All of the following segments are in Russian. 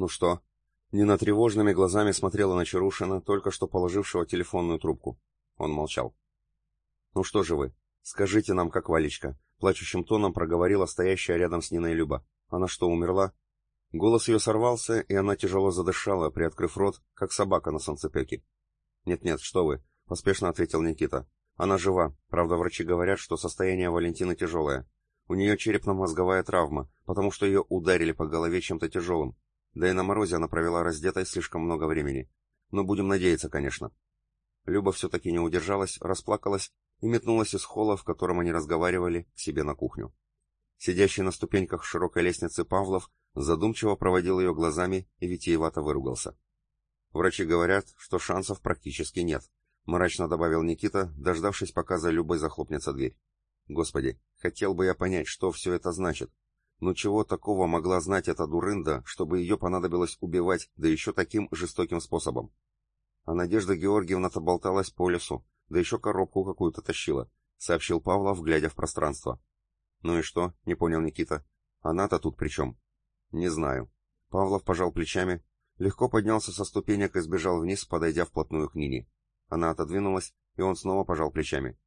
«Ну что?» Нина тревожными глазами смотрела на Чарушина, только что положившего телефонную трубку. Он молчал. «Ну что же вы? Скажите нам, как Валечка?» Плачущим тоном проговорила стоящая рядом с Ниной Люба. «Она что, умерла?» Голос ее сорвался, и она тяжело задышала, приоткрыв рот, как собака на солнцепеке. «Нет-нет, что вы», — поспешно ответил Никита. «Она жива. Правда, врачи говорят, что состояние Валентины тяжелое. У нее черепно-мозговая травма, потому что ее ударили по голове чем-то тяжелым. Да и на морозе она провела раздетой слишком много времени. Но будем надеяться, конечно». Люба все-таки не удержалась, расплакалась и метнулась из холла, в котором они разговаривали, к себе на кухню. Сидящий на ступеньках широкой лестницы Павлов задумчиво проводил ее глазами и витиевато выругался. «Врачи говорят, что шансов практически нет», — мрачно добавил Никита, дождавшись, пока за Любой захлопнется дверь. «Господи, хотел бы я понять, что все это значит. Ну чего такого могла знать эта дурында, чтобы ее понадобилось убивать, да еще таким жестоким способом? А Надежда Георгиевна-то болталась по лесу, да еще коробку какую-то тащила», — сообщил Павлов, глядя в пространство. «Ну и что?» — не понял Никита. «Она-то тут при чем?» «Не знаю». Павлов пожал плечами, легко поднялся со ступенек и сбежал вниз, подойдя вплотную к Нине. Она отодвинулась, и он снова пожал плечами.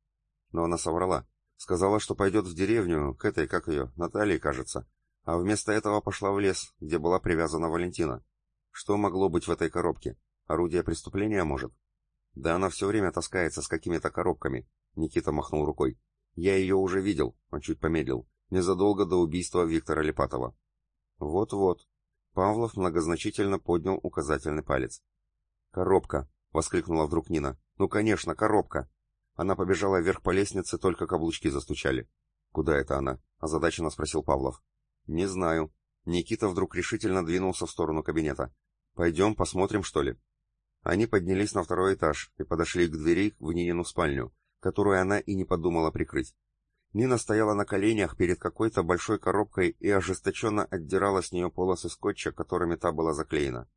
Но она соврала. Сказала, что пойдет в деревню, к этой, как ее, Наталье, кажется. А вместо этого пошла в лес, где была привязана Валентина. Что могло быть в этой коробке? Орудие преступления, может? Да она все время таскается с какими-то коробками. Никита махнул рукой. Я ее уже видел, он чуть помедлил, незадолго до убийства Виктора Липатова. Вот-вот. Павлов многозначительно поднял указательный палец. «Коробка!» — воскликнула вдруг Нина. «Ну, конечно, коробка!» Она побежала вверх по лестнице, только каблучки застучали. «Куда это она?» — озадаченно спросил Павлов. «Не знаю». Никита вдруг решительно двинулся в сторону кабинета. «Пойдем, посмотрим, что ли?» Они поднялись на второй этаж и подошли к двери в Нинину спальню, которую она и не подумала прикрыть. Нина стояла на коленях перед какой-то большой коробкой и ожесточенно отдирала с нее полосы скотча, которыми та была заклеена.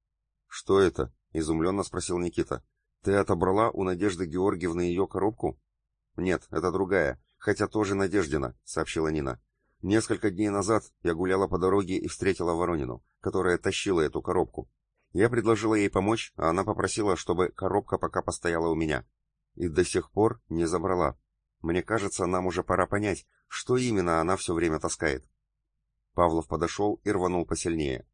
«Что это?» — изумленно спросил Никита. «Ты отобрала у Надежды Георгиевны ее коробку?» «Нет, это другая, хотя тоже Надеждина», — сообщила Нина. «Несколько дней назад я гуляла по дороге и встретила Воронину, которая тащила эту коробку. Я предложила ей помочь, а она попросила, чтобы коробка пока постояла у меня. И до сих пор не забрала. Мне кажется, нам уже пора понять, что именно она все время таскает. Павлов подошел и рванул посильнее.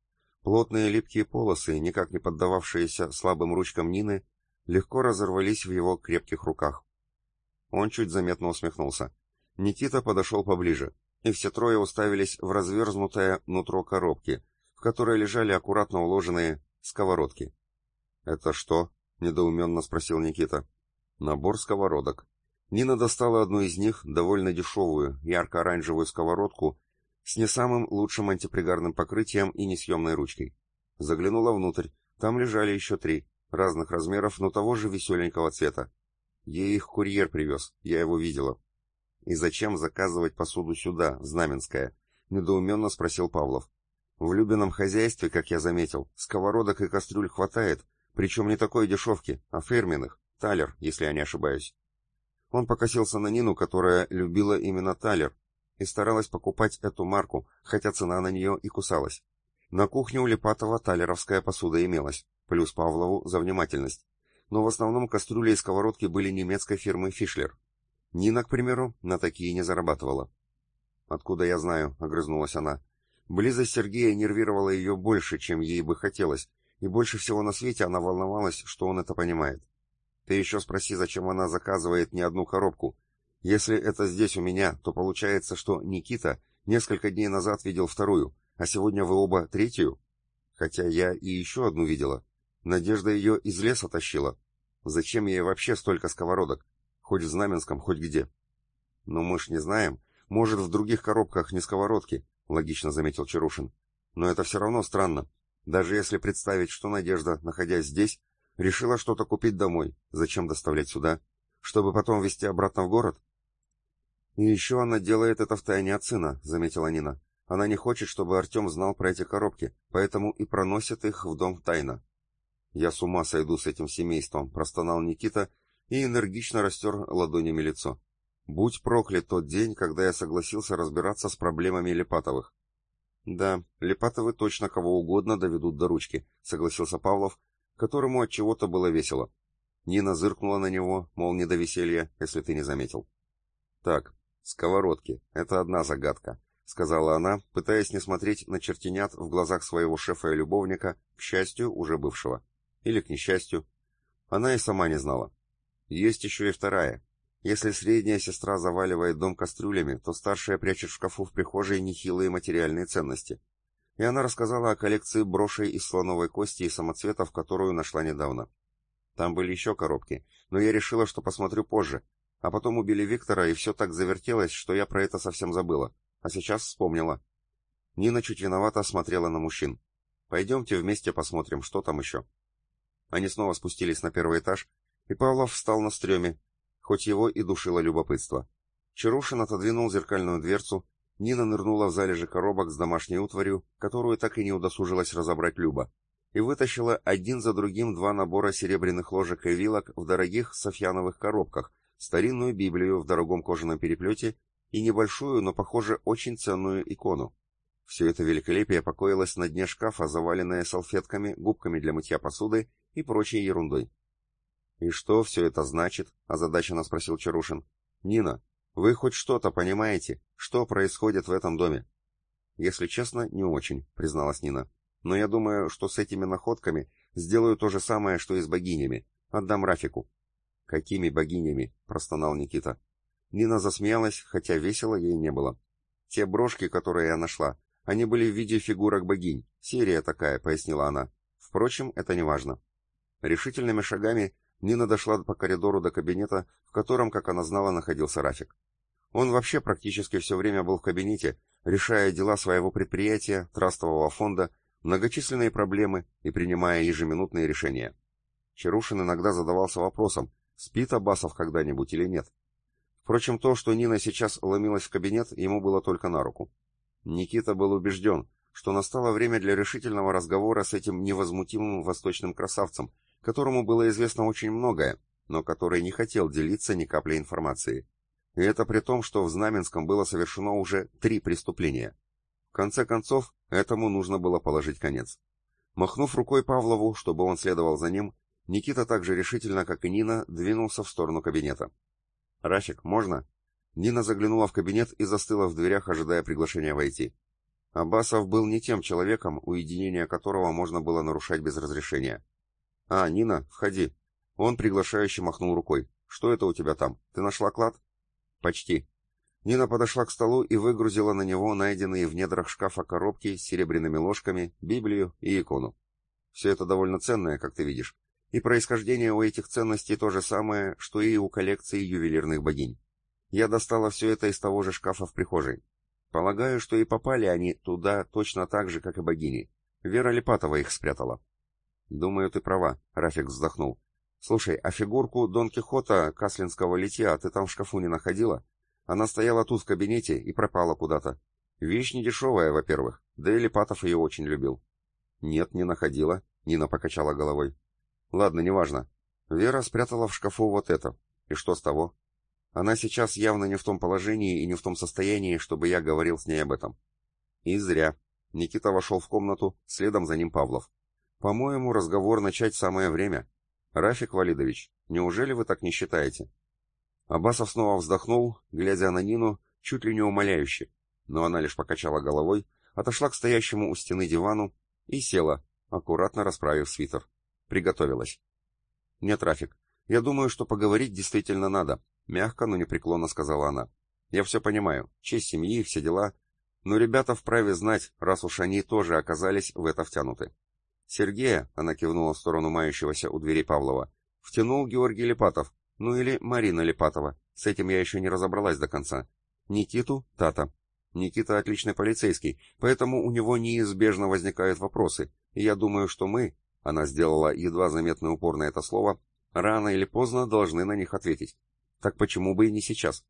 Плотные липкие полосы, никак не поддававшиеся слабым ручкам Нины, легко разорвались в его крепких руках. Он чуть заметно усмехнулся. Никита подошел поближе, и все трое уставились в разверзнутое нутро коробки, в которой лежали аккуратно уложенные сковородки. «Это что?» — недоуменно спросил Никита. «Набор сковородок». Нина достала одну из них, довольно дешевую, ярко-оранжевую сковородку с не самым лучшим антипригарным покрытием и несъемной ручкой. Заглянула внутрь. Там лежали еще три, разных размеров, но того же веселенького цвета. Ей их курьер привез, я его видела. «И зачем заказывать посуду сюда, в Знаменское?» — недоуменно спросил Павлов. В Любином хозяйстве, как я заметил, сковородок и кастрюль хватает, причем не такой дешевки, а фирменных, талер, если я не ошибаюсь. Он покосился на Нину, которая любила именно талер, и старалась покупать эту марку, хотя цена на нее и кусалась. На кухне у Липатова талеровская посуда имелась, плюс Павлову за внимательность. Но в основном кастрюли и сковородки были немецкой фирмы «Фишлер». Нина, к примеру, на такие не зарабатывала. «Откуда я знаю?» — огрызнулась она. Близость Сергея нервировала ее больше, чем ей бы хотелось, и больше всего на свете она волновалась, что он это понимает. Ты еще спроси, зачем она заказывает не одну коробку. Если это здесь у меня, то получается, что Никита несколько дней назад видел вторую, а сегодня вы оба третью? Хотя я и еще одну видела. Надежда ее из леса тащила. Зачем ей вообще столько сковородок? Хоть в Знаменском, хоть где. Но мы ж не знаем. Может, в других коробках не сковородки, логично заметил Чарушин. Но это все равно странно. Даже если представить, что Надежда, находясь здесь, решила что-то купить домой, зачем доставлять сюда? Чтобы потом везти обратно в город? И еще она делает это втайне от сына, заметила Нина. Она не хочет, чтобы Артем знал про эти коробки, поэтому и проносит их в дом тайно. Я с ума сойду с этим семейством, простонал Никита и энергично растер ладонями лицо. Будь проклят тот день, когда я согласился разбираться с проблемами Лепатовых. Да, Липатовы точно кого угодно доведут до ручки, согласился Павлов, которому от чего-то было весело. Нина зыркнула на него, мол, не до веселья, если ты не заметил. Так, сковородки — это одна загадка, сказала она, пытаясь не смотреть на чертенят в глазах своего шефа и любовника, к счастью, уже бывшего. Или к несчастью. Она и сама не знала. Есть еще и вторая. Если средняя сестра заваливает дом кастрюлями, то старшая прячет в шкафу в прихожей нехилые материальные ценности. И она рассказала о коллекции брошей из слоновой кости и самоцветов, которую нашла недавно. Там были еще коробки, но я решила, что посмотрю позже. А потом убили Виктора, и все так завертелось, что я про это совсем забыла. А сейчас вспомнила. Нина чуть виновато смотрела на мужчин. «Пойдемте вместе посмотрим, что там еще». Они снова спустились на первый этаж, и Павлов встал на стреме, хоть его и душило любопытство. Чарушин отодвинул зеркальную дверцу, Нина нырнула в залежи коробок с домашней утварью, которую так и не удосужилась разобрать Люба и вытащила один за другим два набора серебряных ложек и вилок в дорогих софьяновых коробках, старинную Библию в дорогом кожаном переплете и небольшую, но, похоже, очень ценную икону. Все это великолепие покоилось на дне шкафа, заваленное салфетками, губками для мытья посуды и прочей ерундой. «И что все это значит?» — озадаченно спросил Чарушин. «Нина, вы хоть что-то понимаете, что происходит в этом доме?» «Если честно, не очень», — призналась Нина. Но я думаю, что с этими находками сделаю то же самое, что и с богинями. Отдам Рафику. Какими богинями? простонал Никита. Нина засмеялась, хотя весело ей не было. Те брошки, которые я нашла, они были в виде фигурок богинь. Серия такая, пояснила она. Впрочем, это не важно. Решительными шагами Нина дошла по коридору до кабинета, в котором, как она знала, находился Рафик. Он вообще практически все время был в кабинете, решая дела своего предприятия, трастового фонда многочисленные проблемы и принимая ежеминутные решения. Чарушин иногда задавался вопросом, спит Абасов когда-нибудь или нет. Впрочем, то, что Нина сейчас ломилась в кабинет, ему было только на руку. Никита был убежден, что настало время для решительного разговора с этим невозмутимым восточным красавцем, которому было известно очень многое, но который не хотел делиться ни каплей информации. И это при том, что в Знаменском было совершено уже три преступления. В конце концов, этому нужно было положить конец. Махнув рукой Павлову, чтобы он следовал за ним, Никита так же решительно, как и Нина, двинулся в сторону кабинета. «Рафик, можно?» Нина заглянула в кабинет и застыла в дверях, ожидая приглашения войти. Абасов был не тем человеком, уединение которого можно было нарушать без разрешения. «А, Нина, входи». Он приглашающе махнул рукой. «Что это у тебя там? Ты нашла клад?» «Почти. Нина подошла к столу и выгрузила на него найденные в недрах шкафа коробки с серебряными ложками, Библию и икону. Все это довольно ценное, как ты видишь. И происхождение у этих ценностей то же самое, что и у коллекции ювелирных богинь. Я достала все это из того же шкафа в прихожей. Полагаю, что и попали они туда точно так же, как и богини. Вера Липатова их спрятала. Думаю, ты права, Рафик вздохнул. Слушай, а фигурку Дон Кихота Каслинского литья ты там в шкафу не находила? Она стояла тут в кабинете и пропала куда-то. Вещь не дешевая, во-первых, да и Липатов ее очень любил. Нет, не находила, Нина покачала головой. Ладно, неважно. Вера спрятала в шкафу вот это. И что с того? Она сейчас явно не в том положении и не в том состоянии, чтобы я говорил с ней об этом. И зря. Никита вошел в комнату, следом за ним Павлов. По-моему, разговор начать самое время. Рафик Валидович, неужели вы так не считаете? Абасов снова вздохнул, глядя на Нину, чуть ли не умоляюще, но она лишь покачала головой, отошла к стоящему у стены дивану и села, аккуратно расправив свитер. Приготовилась. «Нет, Рафик, я думаю, что поговорить действительно надо», — мягко, но непреклонно сказала она. «Я все понимаю, честь семьи, все дела, но ребята вправе знать, раз уж они тоже оказались в это втянуты». Сергея, она кивнула в сторону мающегося у двери Павлова, втянул Георгий Липатов, ну или Марина Липатова. С этим я еще не разобралась до конца. Никиту — Тата. Никита отличный полицейский, поэтому у него неизбежно возникают вопросы. И я думаю, что мы, она сделала едва заметный упор на это слово, рано или поздно должны на них ответить. Так почему бы и не сейчас?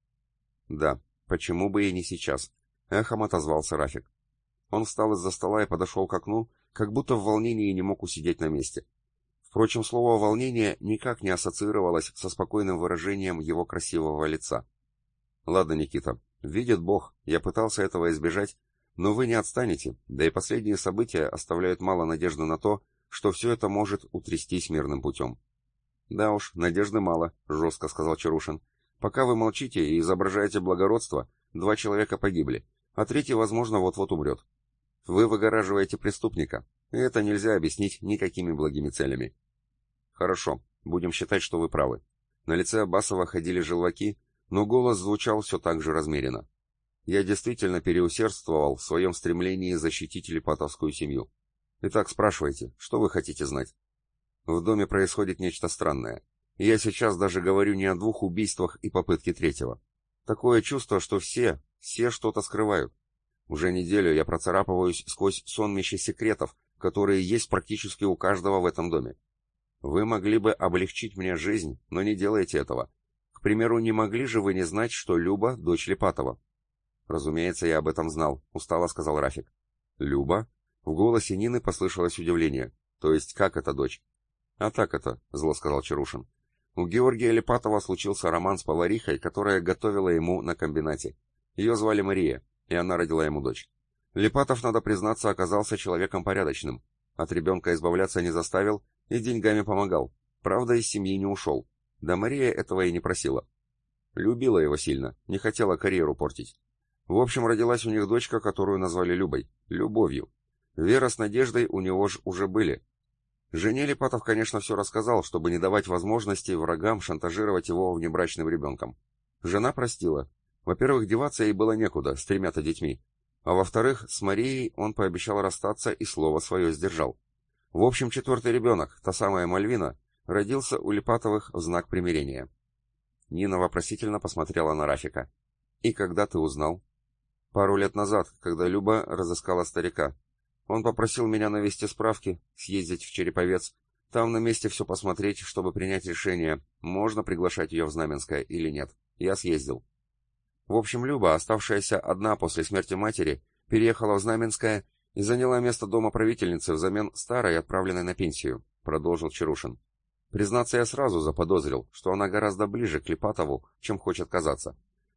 Да, почему бы и не сейчас? Эхом отозвался Рафик. Он встал из-за стола и подошел к окну, как будто в волнении не мог усидеть на месте. Впрочем, слово «волнение» никак не ассоциировалось со спокойным выражением его красивого лица. «Ладно, Никита, видит Бог, я пытался этого избежать, Но вы не отстанете, да и последние события оставляют мало надежды на то, что все это может утрястись мирным путем. «Да уж, надежды мало», — жестко сказал Чарушин. «Пока вы молчите и изображаете благородство, два человека погибли, а третий, возможно, вот-вот умрет. Вы выгораживаете преступника, и это нельзя объяснить никакими благими целями». «Хорошо, будем считать, что вы правы». На лице Аббасова ходили желваки, но голос звучал все так же размеренно. Я действительно переусердствовал в своем стремлении защитить Липатовскую семью. Итак, спрашивайте, что вы хотите знать? В доме происходит нечто странное. И я сейчас даже говорю не о двух убийствах и попытке третьего. Такое чувство, что все, все что-то скрывают. Уже неделю я процарапываюсь сквозь сонмище секретов, которые есть практически у каждого в этом доме. Вы могли бы облегчить мне жизнь, но не делаете этого. К примеру, не могли же вы не знать, что Люба — дочь Липатова? Разумеется, я об этом знал, устало сказал Рафик. Люба? В голосе Нины послышалось удивление. То есть как это дочь? А так это, зло сказал Чарушин. У Георгия Липатова случился роман с поварихой, которая готовила ему на комбинате. Ее звали Мария, и она родила ему дочь. Липатов, надо признаться, оказался человеком порядочным. От ребенка избавляться не заставил и деньгами помогал. Правда, из семьи не ушел. Да Мария этого и не просила. Любила его сильно, не хотела карьеру портить. В общем, родилась у них дочка, которую назвали Любой. Любовью. Вера с Надеждой у него ж уже были. Жене Липатов, конечно, все рассказал, чтобы не давать возможности врагам шантажировать его внебрачным ребенком. Жена простила. Во-первых, деваться ей было некуда, с тремя-то детьми. А во-вторых, с Марией он пообещал расстаться и слово свое сдержал. В общем, четвертый ребенок, та самая Мальвина, родился у Липатовых в знак примирения. Нина вопросительно посмотрела на Рафика. «И когда ты узнал?» Пару лет назад, когда Люба разыскала старика. Он попросил меня навести справки, съездить в Череповец, там на месте все посмотреть, чтобы принять решение, можно приглашать ее в Знаменское или нет. Я съездил. В общем, Люба, оставшаяся одна после смерти матери, переехала в Знаменское и заняла место дома правительницы взамен старой, отправленной на пенсию, продолжил Чарушин. Признаться, я сразу заподозрил, что она гораздо ближе к Липатову, чем хочет казаться.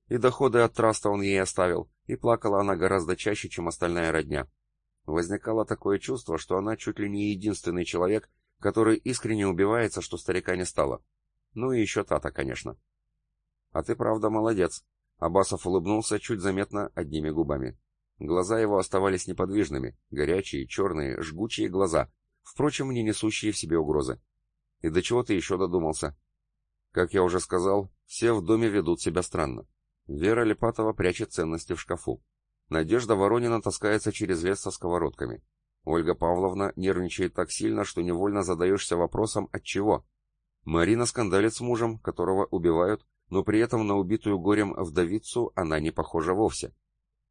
И доходы от траста он ей оставил, и плакала она гораздо чаще, чем остальная родня. Возникало такое чувство, что она чуть ли не единственный человек, который искренне убивается, что старика не стало. Ну и еще Тата, конечно. А ты правда молодец. Абасов улыбнулся чуть заметно одними губами. Глаза его оставались неподвижными, горячие, черные, жгучие глаза, впрочем, не несущие в себе угрозы. И до чего ты еще додумался? Как я уже сказал, все в доме ведут себя странно. Вера Липатова прячет ценности в шкафу. Надежда Воронина таскается через лес со сковородками. Ольга Павловна нервничает так сильно, что невольно задаешься вопросом «от чего?». Марина скандалит с мужем, которого убивают, но при этом на убитую горем вдовицу она не похожа вовсе.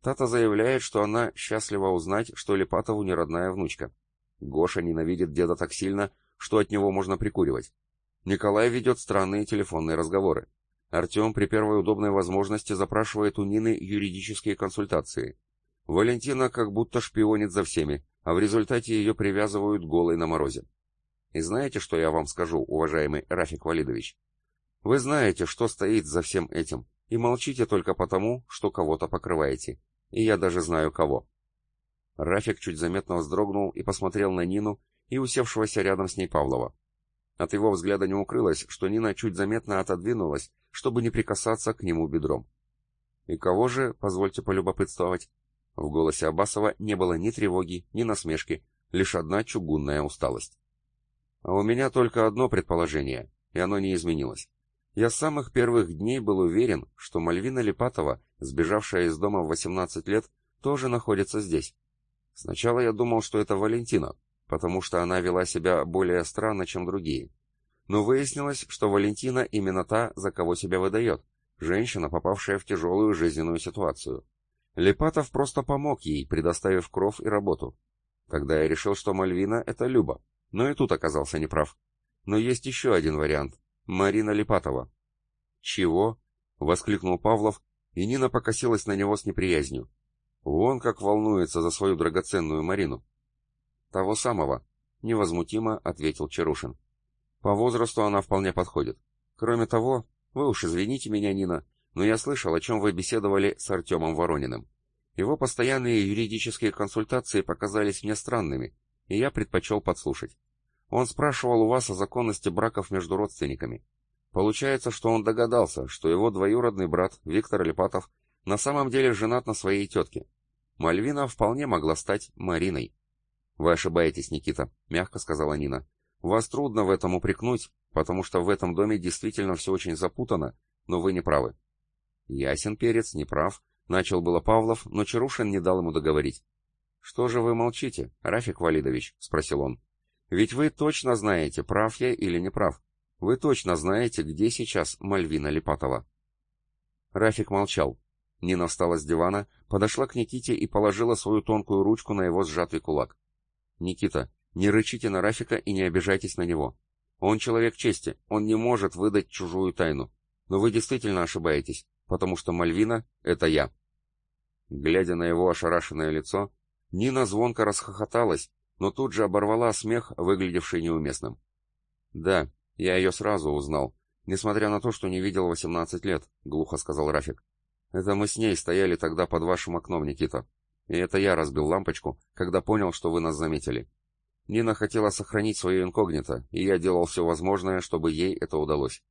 Тата заявляет, что она счастлива узнать, что Липатову не родная внучка. Гоша ненавидит деда так сильно, что от него можно прикуривать. Николай ведет странные телефонные разговоры. Артем при первой удобной возможности запрашивает у Нины юридические консультации. Валентина как будто шпионит за всеми, а в результате ее привязывают голой на морозе. И знаете, что я вам скажу, уважаемый Рафик Валидович? Вы знаете, что стоит за всем этим, и молчите только потому, что кого-то покрываете. И я даже знаю кого. Рафик чуть заметно вздрогнул и посмотрел на Нину и усевшегося рядом с ней Павлова. От его взгляда не укрылось, что Нина чуть заметно отодвинулась чтобы не прикасаться к нему бедром. «И кого же, позвольте полюбопытствовать?» В голосе Абасова не было ни тревоги, ни насмешки, лишь одна чугунная усталость. «А у меня только одно предположение, и оно не изменилось. Я с самых первых дней был уверен, что Мальвина Липатова, сбежавшая из дома в 18 лет, тоже находится здесь. Сначала я думал, что это Валентина, потому что она вела себя более странно, чем другие но выяснилось, что Валентина именно та, за кого себя выдает, женщина, попавшая в тяжелую жизненную ситуацию. Лепатов просто помог ей, предоставив кров и работу. Тогда я решил, что Мальвина — это Люба, но и тут оказался неправ. Но есть еще один вариант — Марина Липатова. «Чего?» — воскликнул Павлов, и Нина покосилась на него с неприязнью. Вон как волнуется за свою драгоценную Марину. «Того самого», — невозмутимо ответил Чарушин. По возрасту она вполне подходит. Кроме того, вы уж извините меня, Нина, но я слышал, о чем вы беседовали с Артемом Ворониным. Его постоянные юридические консультации показались мне странными, и я предпочел подслушать. Он спрашивал у вас о законности браков между родственниками. Получается, что он догадался, что его двоюродный брат, Виктор Липатов, на самом деле женат на своей тетке. Мальвина вполне могла стать Мариной. «Вы ошибаетесь, Никита», — мягко сказала Нина. «Вас трудно в этом упрекнуть, потому что в этом доме действительно все очень запутано, но вы не правы». «Ясен перец, не прав», — начал было Павлов, но Чарушин не дал ему договорить. «Что же вы молчите, Рафик Валидович?» — спросил он. «Ведь вы точно знаете, прав я или не прав. Вы точно знаете, где сейчас Мальвина Липатова?» Рафик молчал. Нина встала с дивана, подошла к Никите и положила свою тонкую ручку на его сжатый кулак. «Никита, не рычите на Рафика и не обижайтесь на него. Он человек чести, он не может выдать чужую тайну. Но вы действительно ошибаетесь, потому что Мальвина — это я». Глядя на его ошарашенное лицо, Нина звонко расхохоталась, но тут же оборвала смех, выглядевший неуместным. «Да, я ее сразу узнал, несмотря на то, что не видел 18 лет», — глухо сказал Рафик. «Это мы с ней стояли тогда под вашим окном, Никита. И это я разбил лампочку, когда понял, что вы нас заметили. Нина хотела сохранить свое инкогнито, и я делал все возможное, чтобы ей это удалось.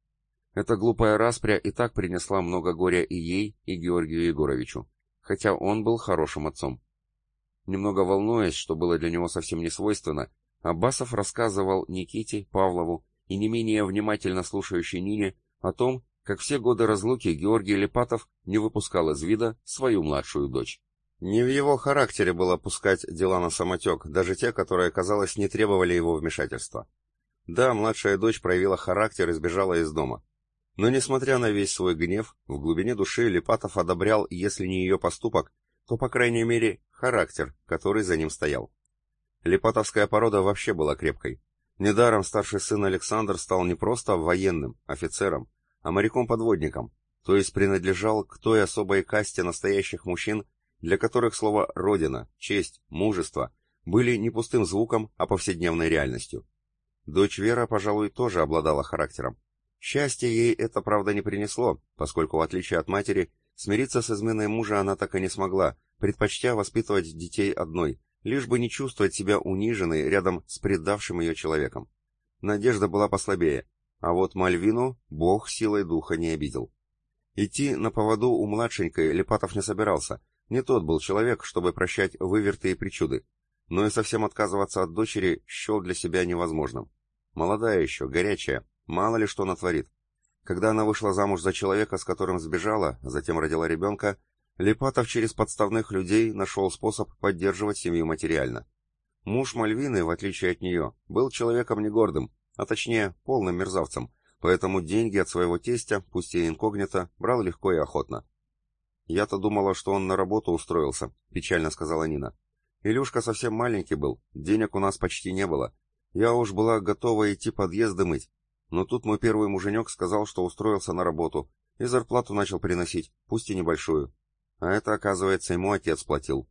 Эта глупая распря и так принесла много горя и ей, и Георгию Егоровичу, хотя он был хорошим отцом. Немного волнуясь, что было для него совсем не свойственно, Аббасов рассказывал Никите, Павлову и не менее внимательно слушающей Нине о том, как все годы разлуки Георгий Лепатов не выпускал из вида свою младшую дочь. Не в его характере было пускать дела на самотек, даже те, которые, казалось, не требовали его вмешательства. Да, младшая дочь проявила характер и сбежала из дома. Но, несмотря на весь свой гнев, в глубине души Липатов одобрял, если не ее поступок, то, по крайней мере, характер, который за ним стоял. Липатовская порода вообще была крепкой. Недаром старший сын Александр стал не просто военным, офицером, а моряком-подводником, то есть принадлежал к той особой касте настоящих мужчин, для которых слово «родина», «честь», «мужество» были не пустым звуком, а повседневной реальностью. Дочь Вера, пожалуй, тоже обладала характером. Счастье ей это, правда, не принесло, поскольку, в отличие от матери, смириться с изменой мужа она так и не смогла, предпочтя воспитывать детей одной, лишь бы не чувствовать себя униженной рядом с предавшим ее человеком. Надежда была послабее, а вот Мальвину Бог силой духа не обидел. Идти на поводу у младшенькой Лепатов не собирался, не тот был человек, чтобы прощать выверты и причуды, но и совсем отказываться от дочери счел для себя невозможным. Молодая еще, горячая, мало ли что натворит. Когда она вышла замуж за человека, с которым сбежала, а затем родила ребенка, Липатов через подставных людей нашел способ поддерживать семью материально. Муж Мальвины, в отличие от нее, был человеком не гордым, а точнее полным мерзавцем, поэтому деньги от своего тестя, пусть и инкогнито, брал легко и охотно. «Я-то думала, что он на работу устроился», — печально сказала Нина. «Илюшка совсем маленький был, денег у нас почти не было. Я уж была готова идти подъезды мыть. Но тут мой первый муженек сказал, что устроился на работу, и зарплату начал приносить, пусть и небольшую. А это, оказывается, ему отец платил».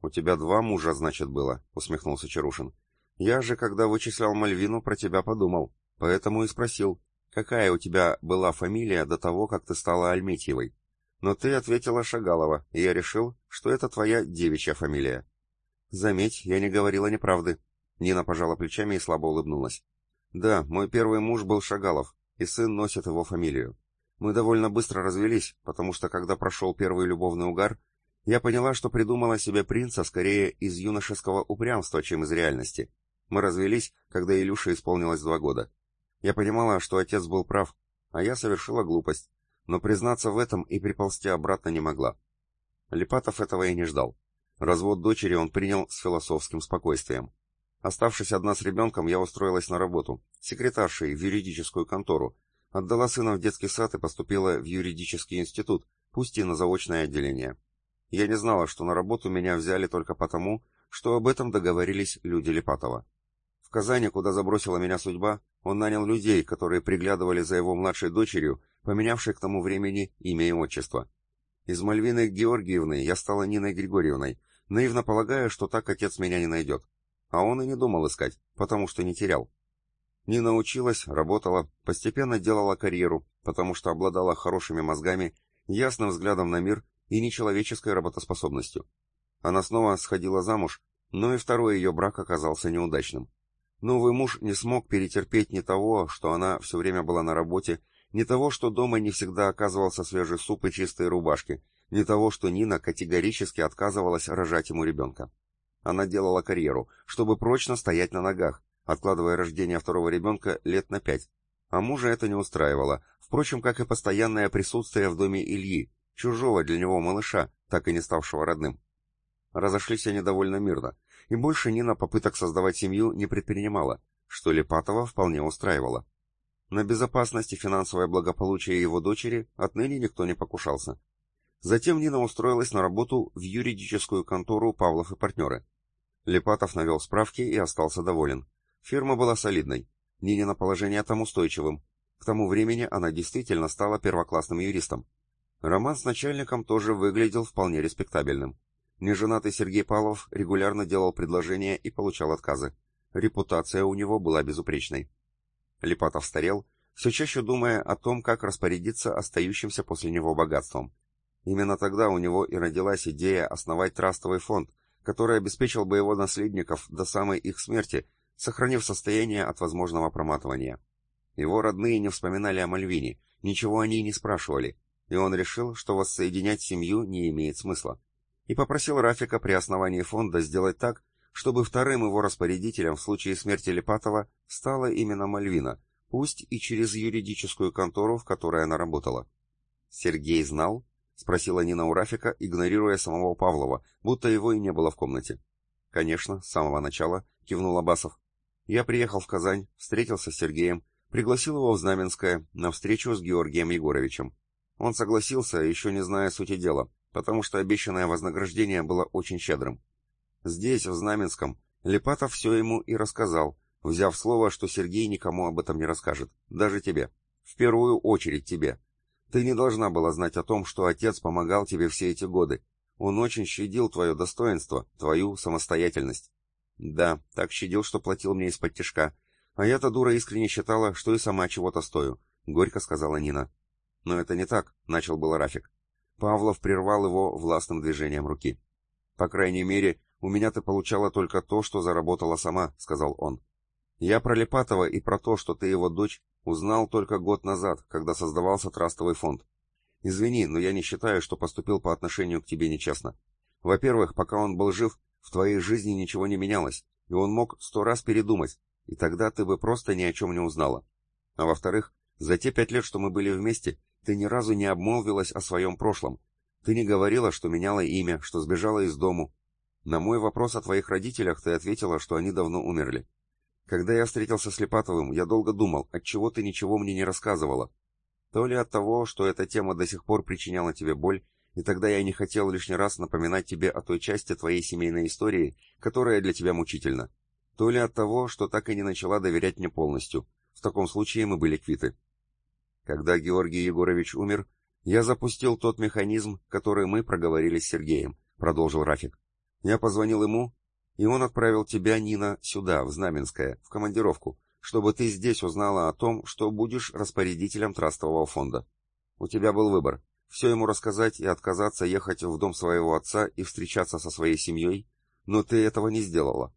«У тебя два мужа, значит, было», — усмехнулся Чарушин. «Я же, когда вычислял Мальвину, про тебя подумал, поэтому и спросил, какая у тебя была фамилия до того, как ты стала Альметьевой?» Но ты ответила Шагалова, и я решил, что это твоя девичья фамилия. Заметь, я не говорила неправды. Нина пожала плечами и слабо улыбнулась. Да, мой первый муж был Шагалов, и сын носит его фамилию. Мы довольно быстро развелись, потому что когда прошел первый любовный угар, я поняла, что придумала себе принца скорее из юношеского упрямства, чем из реальности. Мы развелись, когда Илюше исполнилось два года. Я понимала, что отец был прав, а я совершила глупость, но признаться в этом и приползти обратно не могла. Липатов этого и не ждал. Развод дочери он принял с философским спокойствием. Оставшись одна с ребенком, я устроилась на работу, секретаршей в юридическую контору, отдала сына в детский сад и поступила в юридический институт, пусть и на заочное отделение. Я не знала, что на работу меня взяли только потому, что об этом договорились люди Липатова. В Казани, куда забросила меня судьба, он нанял людей, которые приглядывали за его младшей дочерью поменявшей к тому времени имя и отчество. Из Мальвины Георгиевны я стала Ниной Григорьевной, наивно полагая, что так отец меня не найдет. А он и не думал искать, потому что не терял. Нина училась, работала, постепенно делала карьеру, потому что обладала хорошими мозгами, ясным взглядом на мир и нечеловеческой работоспособностью. Она снова сходила замуж, но и второй ее брак оказался неудачным. Новый муж не смог перетерпеть ни того, что она все время была на работе, ни того, что дома не всегда оказывался свежий суп и чистые рубашки, ни того, что Нина категорически отказывалась рожать ему ребенка. Она делала карьеру, чтобы прочно стоять на ногах, откладывая рождение второго ребенка лет на пять. А мужа это не устраивало, впрочем, как и постоянное присутствие в доме Ильи, чужого для него малыша, так и не ставшего родным. Разошлись они довольно мирно, и больше Нина попыток создавать семью не предпринимала, что Лепатова вполне устраивало. На безопасность и финансовое благополучие его дочери отныне никто не покушался. Затем Нина устроилась на работу в юридическую контору Павлов и партнеры. Лепатов навел справки и остался доволен. Фирма была солидной, Нинина положение там устойчивым. К тому времени она действительно стала первоклассным юристом. Роман с начальником тоже выглядел вполне респектабельным. Неженатый Сергей Павлов регулярно делал предложения и получал отказы. Репутация у него была безупречной. Липатов старел, все чаще думая о том, как распорядиться остающимся после него богатством. Именно тогда у него и родилась идея основать трастовый фонд, который обеспечил бы его наследников до самой их смерти, сохранив состояние от возможного проматывания. Его родные не вспоминали о Мальвине, ничего о ней не спрашивали, и он решил, что воссоединять семью не имеет смысла и попросил Рафика при основании фонда сделать так, чтобы вторым его распорядителем в случае смерти Лепатова стала именно Мальвина, пусть и через юридическую контору, в которой она работала. «Сергей знал?» — спросила Нина у Рафика, игнорируя самого Павлова, будто его и не было в комнате. «Конечно, с самого начала», — кивнул Абасов. «Я приехал в Казань, встретился с Сергеем, пригласил его в Знаменское на встречу с Георгием Егоровичем. Он согласился, еще не зная сути дела, потому что обещанное вознаграждение было очень щедрым. Здесь, в Знаменском, Лепатов все ему и рассказал, взяв слово, что Сергей никому об этом не расскажет, даже тебе. В первую очередь тебе. Ты не должна была знать о том, что отец помогал тебе все эти годы. Он очень щадил твое достоинство, твою самостоятельность. Да, так щадил, что платил мне из-под тяжка. А я-то дура искренне считала, что и сама чего-то стою, — горько сказала Нина. Но это не так, — начал был Рафик. Павлов прервал его властным движением руки. «По крайней мере, у меня ты получала только то, что заработала сама», — сказал он. «Я про Лепатова и про то, что ты его дочь, узнал только год назад, когда создавался трастовый фонд. Извини, но я не считаю, что поступил по отношению к тебе нечестно. Во-первых, пока он был жив, в твоей жизни ничего не менялось, и он мог сто раз передумать, и тогда ты бы просто ни о чем не узнала. А во-вторых, за те пять лет, что мы были вместе, ты ни разу не обмолвилась о своем прошлом. Ты не говорила, что меняла имя, что сбежала из дому. На мой вопрос о твоих родителях ты ответила, что они давно умерли. Когда я встретился с Лепатовым, я долго думал, отчего ты ничего мне не рассказывала. То ли от того, что эта тема до сих пор причиняла тебе боль, и тогда я не хотел лишний раз напоминать тебе о той части твоей семейной истории, которая для тебя мучительна. То ли от того, что так и не начала доверять мне полностью. В таком случае мы были квиты. Когда Георгий Егорович умер, я запустил тот механизм, который мы проговорили с Сергеем, продолжил Рафик. Я позвонил ему, и он отправил тебя, Нина, сюда, в Знаменское, в командировку, чтобы ты здесь узнала о том, что будешь распорядителем трастового фонда. У тебя был выбор. Все ему рассказать и отказаться ехать в дом своего отца и встречаться со своей семьей, но ты этого не сделала.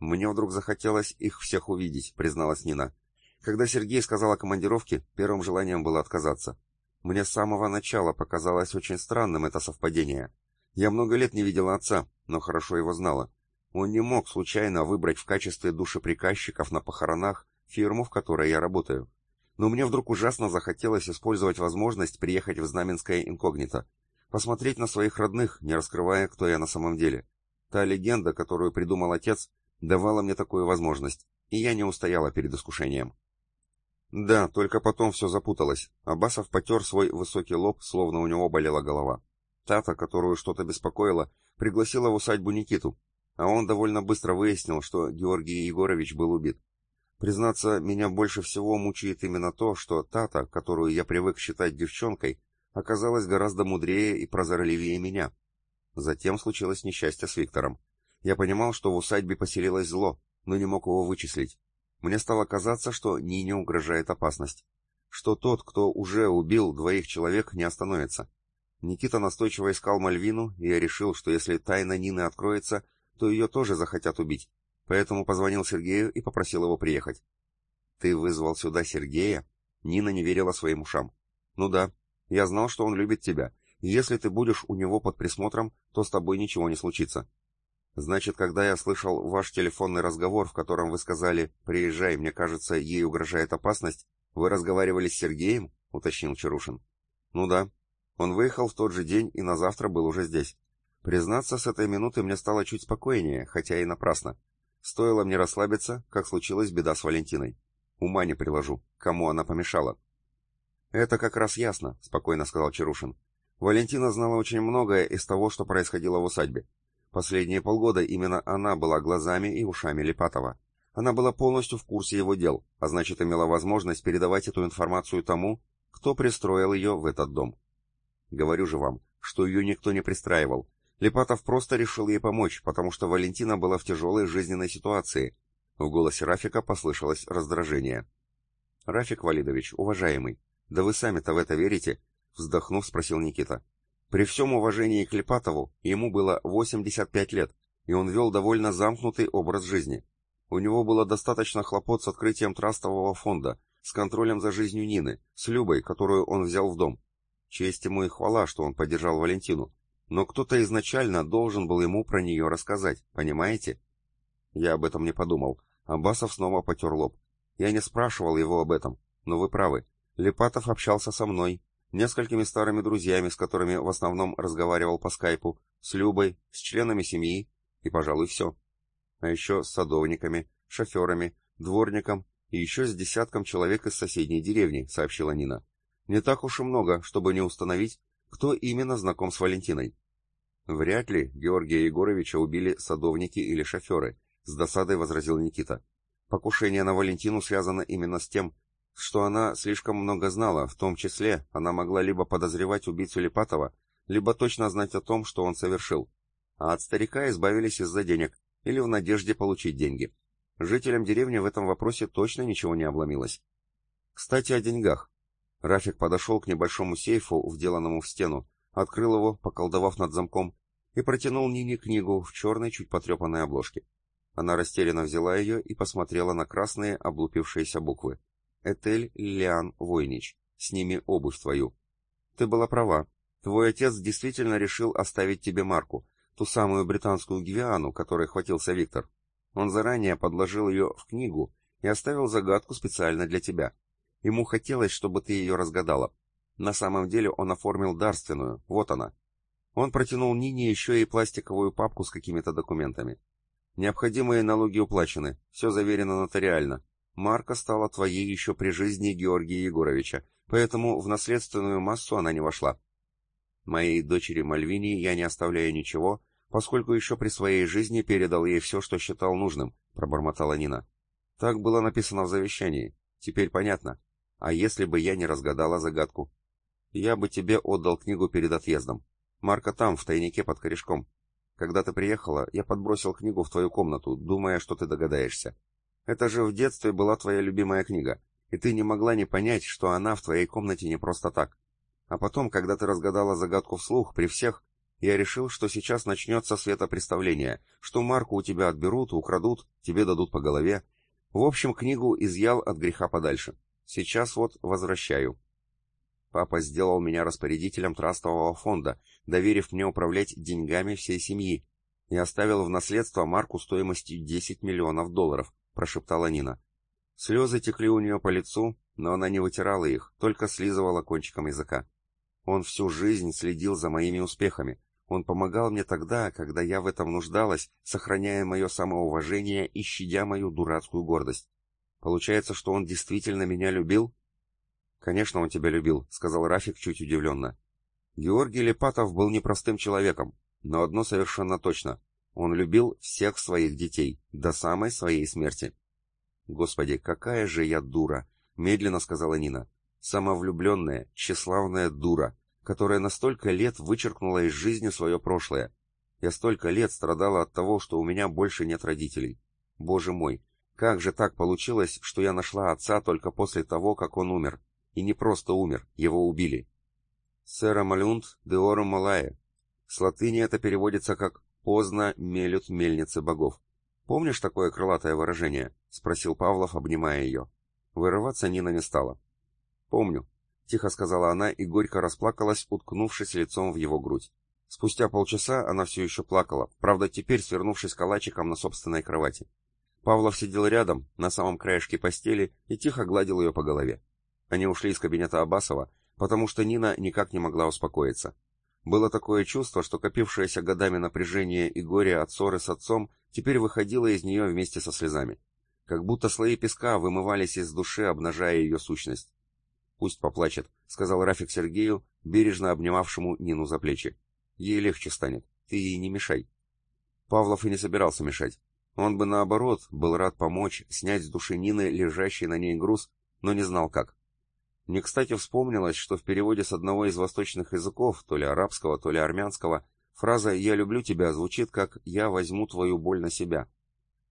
Мне вдруг захотелось их всех увидеть, призналась Нина. Когда Сергей сказал о командировке, первым желанием было отказаться. Мне с самого начала показалось очень странным это совпадение. Я много лет не видела отца, но хорошо его знала. Он не мог случайно выбрать в качестве душеприказчиков на похоронах фирму, в которой я работаю. Но мне вдруг ужасно захотелось использовать возможность приехать в Знаменское инкогнито, посмотреть на своих родных, не раскрывая, кто я на самом деле. Та легенда, которую придумал отец, давала мне такую возможность, и я не устояла перед искушением. Да, только потом все запуталось. Абасов потер свой высокий лоб, словно у него болела голова. Тата, которую что-то беспокоило, пригласила в усадьбу Никиту, а он довольно быстро выяснил, что Георгий Егорович был убит. Признаться, меня больше всего мучает именно то, что Тата, которую я привык считать девчонкой, оказалась гораздо мудрее и прозорливее меня. Затем случилось несчастье с Виктором. Я понимал, что в усадьбе поселилось зло, но не мог его вычислить. Мне стало казаться, что Нине угрожает опасность. Что тот, кто уже убил двоих человек, не остановится. Никита настойчиво искал Мальвину, и я решил, что если тайна Нины откроется, то ее тоже захотят убить. Поэтому позвонил Сергею и попросил его приехать. «Ты вызвал сюда Сергея?» Нина не верила своим ушам. «Ну да. Я знал, что он любит тебя. Если ты будешь у него под присмотром, то с тобой ничего не случится». «Значит, когда я слышал ваш телефонный разговор, в котором вы сказали «приезжай, мне кажется, ей угрожает опасность», вы разговаривали с Сергеем?» — уточнил Чарушин. «Ну да. Он выехал в тот же день и на завтра был уже здесь. Признаться, с этой минуты мне стало чуть спокойнее, хотя и напрасно. Стоило мне расслабиться, как случилась беда с Валентиной. Ума не приложу, кому она помешала». «Это как раз ясно», — спокойно сказал Чарушин. «Валентина знала очень многое из того, что происходило в усадьбе. Последние полгода именно она была глазами и ушами Липатова. Она была полностью в курсе его дел, а значит имела возможность передавать эту информацию тому, кто пристроил ее в этот дом. Говорю же вам, что ее никто не пристраивал. Липатов просто решил ей помочь, потому что Валентина была в тяжелой жизненной ситуации. В голосе Рафика послышалось раздражение. «Рафик Валидович, уважаемый, да вы сами-то в это верите?» Вздохнув, спросил Никита. При всем уважении к Липатову, ему было 85 лет, и он вел довольно замкнутый образ жизни. У него было достаточно хлопот с открытием трастового фонда, с контролем за жизнью Нины, с Любой, которую он взял в дом. Честь ему и хвала, что он поддержал Валентину. Но кто-то изначально должен был ему про нее рассказать, понимаете? Я об этом не подумал. Абасов снова потер лоб. Я не спрашивал его об этом, но вы правы. Липатов общался со мной, несколькими старыми друзьями, с которыми в основном разговаривал по скайпу, с Любой, с членами семьи, и, пожалуй, все. А еще с садовниками, шоферами, дворником и еще с десятком человек из соседней деревни, сообщила Нина. Не так уж и много, чтобы не установить, кто именно знаком с Валентиной. Вряд ли Георгия Егоровича убили садовники или шоферы, с досадой возразил Никита. Покушение на Валентину связано именно с тем, что она слишком много знала, в том числе она могла либо подозревать убийцу Липатова, либо точно знать о том, что он совершил. А от старика избавились из-за денег или в надежде получить деньги. Жителям деревни в этом вопросе точно ничего не обломилось. Кстати, о деньгах. Рафик подошел к небольшому сейфу, вделанному в стену, открыл его, поколдовав над замком, и протянул Нине книгу в черной, чуть потрепанной обложке. Она растерянно взяла ее и посмотрела на красные, облупившиеся буквы. Этель Лиан Войнич. Сними обувь твою. Ты была права. Твой отец действительно решил оставить тебе марку, ту самую британскую Гвиану, которой хватился Виктор. Он заранее подложил ее в книгу и оставил загадку специально для тебя. Ему хотелось, чтобы ты ее разгадала. На самом деле он оформил дарственную, вот она. Он протянул Нине еще и пластиковую папку с какими-то документами. Необходимые налоги уплачены, все заверено нотариально. Марка стала твоей еще при жизни Георгия Егоровича, поэтому в наследственную массу она не вошла. Моей дочери Мальвине я не оставляю ничего, поскольку еще при своей жизни передал ей все, что считал нужным, пробормотала Нина. Так было написано в завещании. Теперь понятно. А если бы я не разгадала загадку? Я бы тебе отдал книгу перед отъездом. Марка там, в тайнике под корешком. Когда ты приехала, я подбросил книгу в твою комнату, думая, что ты догадаешься. Это же в детстве была твоя любимая книга, и ты не могла не понять, что она в твоей комнате не просто так. А потом, когда ты разгадала загадку вслух при всех, я решил, что сейчас начнется светопреставление, что марку у тебя отберут, украдут, тебе дадут по голове. В общем, книгу изъял от греха подальше. Сейчас вот возвращаю. Папа сделал меня распорядителем трастового фонда, доверив мне управлять деньгами всей семьи, и оставил в наследство марку стоимостью 10 миллионов долларов, — прошептала Нина. Слезы текли у нее по лицу, но она не вытирала их, только слизывала кончиком языка. Он всю жизнь следил за моими успехами. Он помогал мне тогда, когда я в этом нуждалась, сохраняя мое самоуважение и щадя мою дурацкую гордость. Получается, что он действительно меня любил? Конечно, он тебя любил, сказал Рафик чуть удивленно. Георгий Лепатов был непростым человеком, но одно совершенно точно. Он любил всех своих детей, до самой своей смерти. «Господи, какая же я дура!» — медленно сказала Нина. «Самовлюбленная, тщеславная дура, которая на столько лет вычеркнула из жизни свое прошлое. Я столько лет страдала от того, что у меня больше нет родителей. Боже мой, как же так получилось, что я нашла отца только после того, как он умер? И не просто умер, его убили». «Сера малюнт деорум малае». С латыни это переводится как «поздно мелют мельницы богов». «Помнишь такое крылатое выражение?» — спросил Павлов, обнимая ее. Вырываться Нина не стала. «Помню», — тихо сказала она и горько расплакалась, уткнувшись лицом в его грудь. Спустя полчаса она все еще плакала, правда теперь свернувшись калачиком на собственной кровати. Павлов сидел рядом, на самом краешке постели, и тихо гладил ее по голове. Они ушли из кабинета Абасова, потому что Нина никак не могла успокоиться. Было такое чувство, что копившееся годами напряжение и горе от ссоры с отцом теперь выходило из нее вместе со слезами. Как будто слои песка вымывались из души, обнажая ее сущность. «Пусть поплачет», — сказал Рафик Сергею, бережно обнимавшему Нину за плечи. «Ей легче станет. Ты ей не мешай». Павлов и не собирался мешать. Он бы, наоборот, был рад помочь, снять с души Нины лежащий на ней груз, но не знал как. Не кстати вспомнилось, что в переводе с одного из восточных языков, то ли арабского, то ли армянского, фраза «я люблю тебя» звучит как «я возьму твою боль на себя».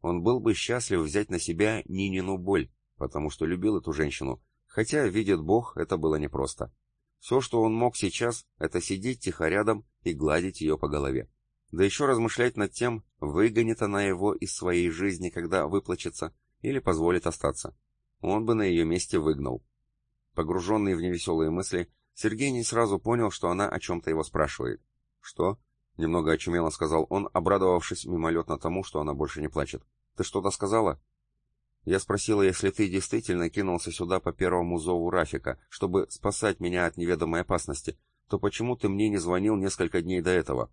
Он был бы счастлив взять на себя Нинину боль, потому что любил эту женщину, хотя, видит Бог, это было непросто. Все, что он мог сейчас, это сидеть тихо рядом и гладить ее по голове. Да еще размышлять над тем, выгонит она его из своей жизни, когда выплачется, или позволит остаться. Он бы на ее месте выгнал. Погруженный в невеселые мысли, Сергей не сразу понял, что она о чем-то его спрашивает. «Что?» — немного очумело сказал он, обрадовавшись мимолетно тому, что она больше не плачет. «Ты что-то сказала?» Я спросила, если ты действительно кинулся сюда по первому зову Рафика, чтобы спасать меня от неведомой опасности, то почему ты мне не звонил несколько дней до этого?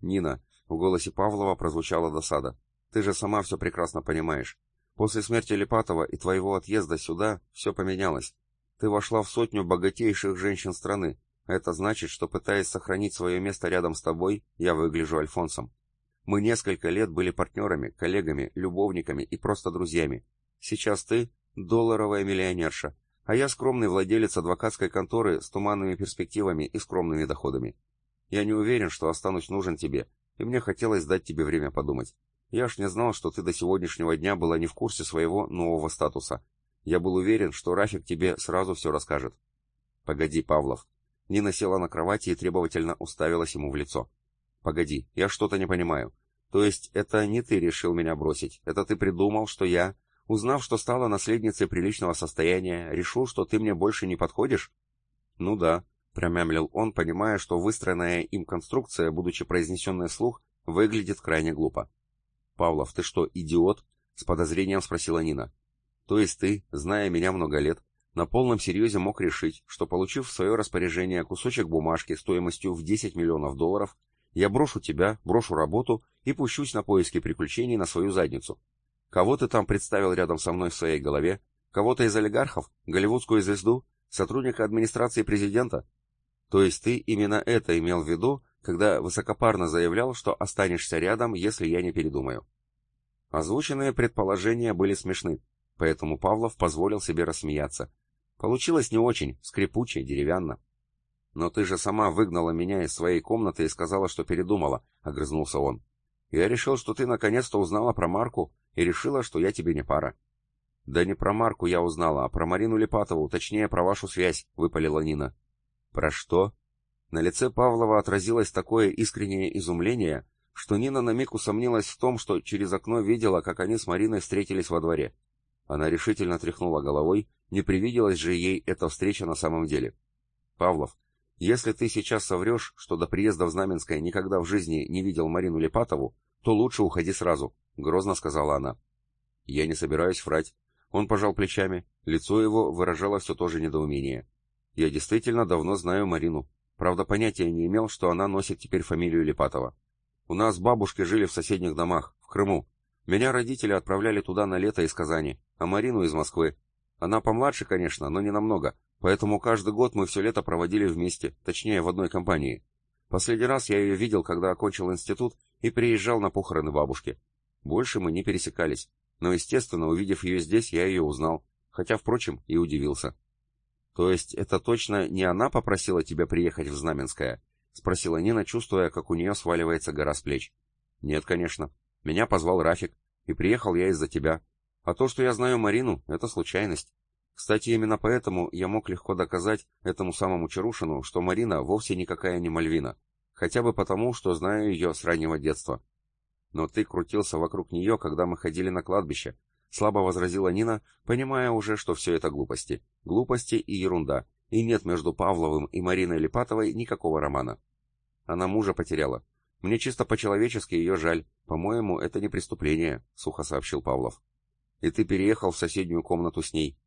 Нина, в голосе Павлова прозвучала досада. Ты же сама все прекрасно понимаешь. После смерти Липатова и твоего отъезда сюда все поменялось. Ты вошла в сотню богатейших женщин страны. Это значит, что пытаясь сохранить свое место рядом с тобой, я выгляжу Альфонсом. Мы несколько лет были партнерами, коллегами, любовниками и просто друзьями. Сейчас ты — долларовая миллионерша, а я скромный владелец адвокатской конторы с туманными перспективами и скромными доходами. Я не уверен, что останусь нужен тебе, и мне хотелось дать тебе время подумать. Я ж не знал, что ты до сегодняшнего дня была не в курсе своего нового статуса. Я был уверен, что Рафик тебе сразу все расскажет. Погоди, Павлов. Нина села на кровати и требовательно уставилась ему в лицо. Погоди, я что-то не понимаю. То есть это не ты решил меня бросить, это ты придумал, что я, узнав, что стала наследницей приличного состояния, решил, что ты мне больше не подходишь? Ну да, промямлил он, понимая, что выстроенная им конструкция, будучи произнесенная слух, выглядит крайне глупо. «Павлов, ты что, идиот?» — с подозрением спросила Нина. «То есть ты, зная меня много лет, на полном серьезе мог решить, что, получив в свое распоряжение кусочек бумажки стоимостью в 10 миллионов долларов, я брошу тебя, брошу работу и пущусь на поиски приключений на свою задницу. Кого ты там представил рядом со мной в своей голове? Кого-то из олигархов? Голливудскую звезду? Сотрудника администрации президента? То есть ты именно это имел в виду, когда высокопарно заявлял, что останешься рядом, если я не передумаю. Озвученные предположения были смешны, поэтому Павлов позволил себе рассмеяться. Получилось не очень, скрипуче, деревянно. «Но ты же сама выгнала меня из своей комнаты и сказала, что передумала», — огрызнулся он. «Я решил, что ты наконец-то узнала про Марку и решила, что я тебе не пара». «Да не про Марку я узнала, а про Марину Липатову, точнее, про вашу связь», — выпалила Нина. «Про что?» На лице Павлова отразилось такое искреннее изумление, что Нина на миг усомнилась в том, что через окно видела, как они с Мариной встретились во дворе. Она решительно тряхнула головой, не привиделась же ей эта встреча на самом деле. «Павлов, если ты сейчас соврешь, что до приезда в Знаменское никогда в жизни не видел Марину Липатову, то лучше уходи сразу», — грозно сказала она. «Я не собираюсь врать». Он пожал плечами, лицо его выражало все то же недоумение. Я действительно давно знаю Марину. Правда, понятия не имел, что она носит теперь фамилию Липатова. У нас бабушки жили в соседних домах, в Крыму. Меня родители отправляли туда на лето из Казани, а Марину из Москвы. Она помладше, конечно, но не намного, поэтому каждый год мы все лето проводили вместе, точнее, в одной компании. Последний раз я ее видел, когда окончил институт и приезжал на похороны бабушки. Больше мы не пересекались, но, естественно, увидев ее здесь, я ее узнал, хотя, впрочем, и удивился. «То есть это точно не она попросила тебя приехать в Знаменское?» — спросила Нина, чувствуя, как у нее сваливается гора с плеч. «Нет, конечно. Меня позвал Рафик, и приехал я из-за тебя. А то, что я знаю Марину, — это случайность. Кстати, именно поэтому я мог легко доказать этому самому Чарушину, что Марина вовсе никакая не Мальвина, хотя бы потому, что знаю ее с раннего детства. Но ты крутился вокруг нее, когда мы ходили на кладбище, слабо возразила Нина, понимая уже, что все это глупости. Глупости и ерунда, и нет между Павловым и Мариной Липатовой никакого романа. Она мужа потеряла. Мне чисто по-человечески ее жаль. По-моему, это не преступление, сухо сообщил Павлов. И ты переехал в соседнюю комнату с ней.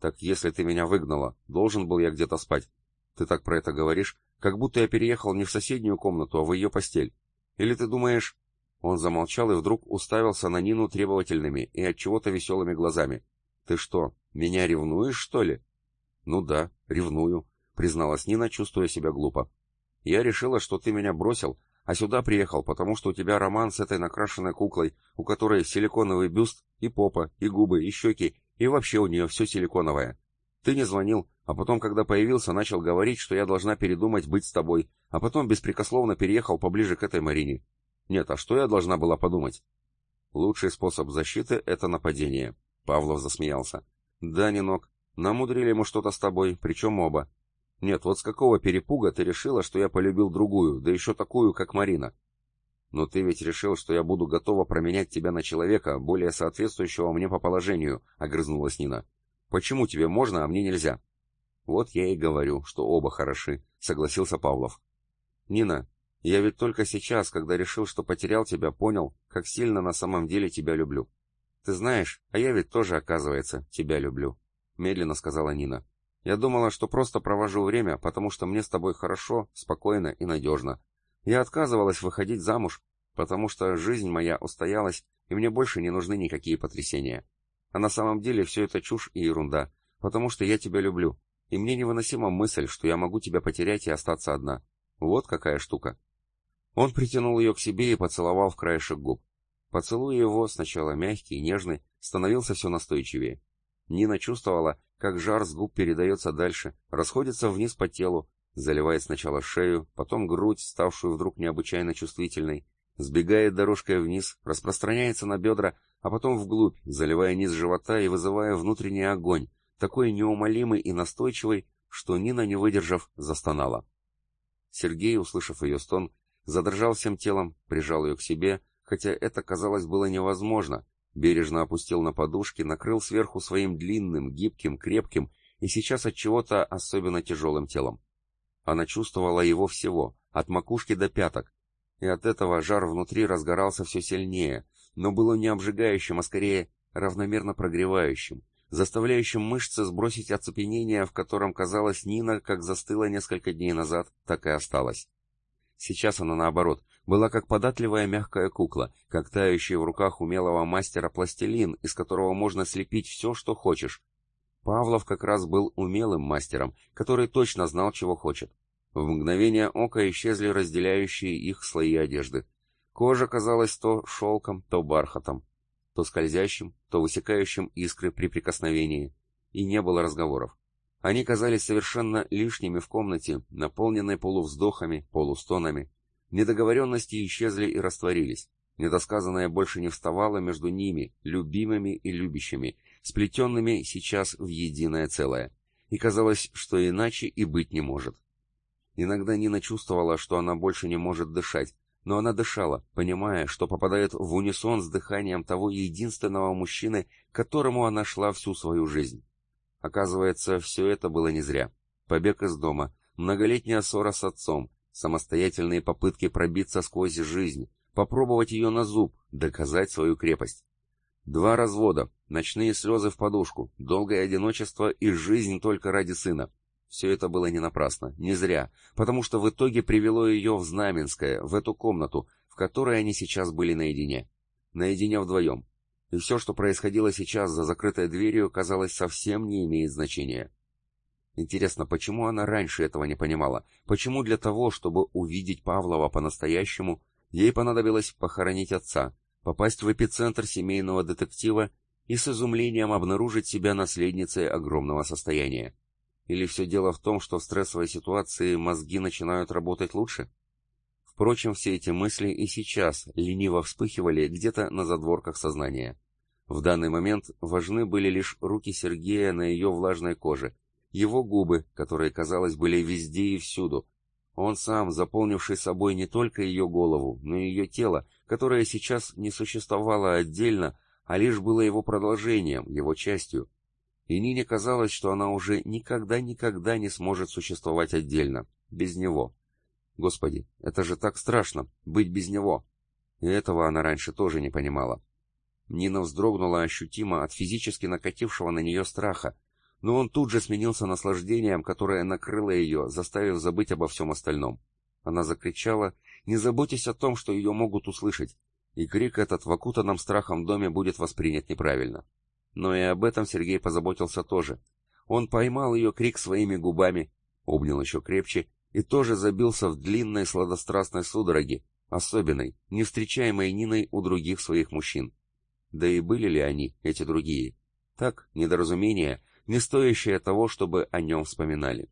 Так если ты меня выгнала, должен был я где-то спать. Ты так про это говоришь, как будто я переехал не в соседнюю комнату, а в ее постель. Или ты думаешь... Он замолчал и вдруг уставился на Нину требовательными и от чего-то веселыми глазами. Ты что, меня ревнуешь, что ли? Ну да, ревную, призналась Нина, чувствуя себя глупо. Я решила, что ты меня бросил, а сюда приехал, потому что у тебя роман с этой накрашенной куклой, у которой силиконовый бюст, и попа, и губы, и щеки, и вообще у нее все силиконовое. Ты не звонил, а потом, когда появился, начал говорить, что я должна передумать быть с тобой, а потом беспрекословно переехал поближе к этой Марине. Нет, а что я должна была подумать? Лучший способ защиты — это нападение. Павлов засмеялся. Да, Нинок, намудрили мы что-то с тобой, причем оба. Нет, вот с какого перепуга ты решила, что я полюбил другую, да еще такую, как Марина? Но ты ведь решил, что я буду готова променять тебя на человека, более соответствующего мне по положению, — огрызнулась Нина. Почему тебе можно, а мне нельзя? Вот я и говорю, что оба хороши, — согласился Павлов. Нина, я ведь только сейчас, когда решил, что потерял тебя, понял, как сильно на самом деле тебя люблю. Ты знаешь, а я ведь тоже, оказывается, тебя люблю, — медленно сказала Нина. Я думала, что просто провожу время, потому что мне с тобой хорошо, спокойно и надежно. Я отказывалась выходить замуж, потому что жизнь моя устоялась, и мне больше не нужны никакие потрясения. А на самом деле все это чушь и ерунда, потому что я тебя люблю, и мне невыносима мысль, что я могу тебя потерять и остаться одна. Вот какая штука. Он притянул ее к себе и поцеловал в краешек губ. Поцелуй его, сначала мягкий и нежный, становился все настойчивее. Нина чувствовала, как жар с губ передается дальше, расходится вниз по телу, заливает сначала шею, потом грудь, ставшую вдруг необычайно чувствительной, сбегает дорожкой вниз, распространяется на бедра, а потом вглубь, заливая низ живота и вызывая внутренний огонь, такой неумолимый и настойчивый, что Нина, не выдержав, застонала. Сергей, услышав ее стон, задрожал всем телом, прижал ее к себе, хотя это, казалось, было невозможно, бережно опустил на подушки, накрыл сверху своим длинным, гибким, крепким и сейчас от чего-то особенно тяжелым телом. Она чувствовала его всего, от макушки до пяток, и от этого жар внутри разгорался все сильнее, но было не обжигающим, а скорее равномерно прогревающим, заставляющим мышцы сбросить оцепенение, в котором, казалось, Нина как застыла несколько дней назад, так и осталась. Сейчас она, наоборот, была как податливая мягкая кукла, как тающий в руках умелого мастера пластилин, из которого можно слепить все, что хочешь, Павлов как раз был умелым мастером, который точно знал, чего хочет. В мгновение ока исчезли разделяющие их слои одежды. Кожа казалась то шелком, то бархатом, то скользящим, то высекающим искры при прикосновении. И не было разговоров. Они казались совершенно лишними в комнате, наполненной полувздохами, полустонами. Недоговоренности исчезли и растворились. Недосказанное больше не вставало между ними, любимыми и любящими, сплетенными сейчас в единое целое, и казалось, что иначе и быть не может. Иногда Нина чувствовала, что она больше не может дышать, но она дышала, понимая, что попадает в унисон с дыханием того единственного мужчины, к которому она шла всю свою жизнь. Оказывается, все это было не зря. Побег из дома, многолетняя ссора с отцом, самостоятельные попытки пробиться сквозь жизнь, попробовать ее на зуб, доказать свою крепость. Два развода, ночные слезы в подушку, долгое одиночество и жизнь только ради сына. Все это было не напрасно, не зря, потому что в итоге привело ее в Знаменское, в эту комнату, в которой они сейчас были наедине. Наедине вдвоем. И все, что происходило сейчас за закрытой дверью, казалось, совсем не имеет значения. Интересно, почему она раньше этого не понимала? Почему для того, чтобы увидеть Павлова по-настоящему, ей понадобилось похоронить отца, попасть в эпицентр семейного детектива и с изумлением обнаружить себя наследницей огромного состояния. Или все дело в том, что в стрессовой ситуации мозги начинают работать лучше? Впрочем, все эти мысли и сейчас лениво вспыхивали где-то на задворках сознания. В данный момент важны были лишь руки Сергея на ее влажной коже, его губы, которые, казалось, были везде и всюду, он сам, заполнивший собой не только ее голову, но и ее тело, которое сейчас не существовало отдельно, а лишь было его продолжением, его частью. И Нине казалось, что она уже никогда-никогда не сможет существовать отдельно, без него. Господи, это же так страшно, быть без него. И этого она раньше тоже не понимала. Нина вздрогнула ощутимо от физически накатившего на нее страха, но он тут же сменился наслаждением, которое накрыло ее, заставив забыть обо всем остальном. Она закричала, не заботьтесь о том, что ее могут услышать, и крик этот в окутанном страхом доме будет воспринят неправильно. Но и об этом Сергей позаботился тоже. Он поймал ее крик своими губами, обнял еще крепче и тоже забился в длинной сладострастной судороге, особенной, не встречаемой Ниной у других своих мужчин. Да и были ли они, эти другие? Так, недоразумение, не стоящее того, чтобы о нем вспоминали.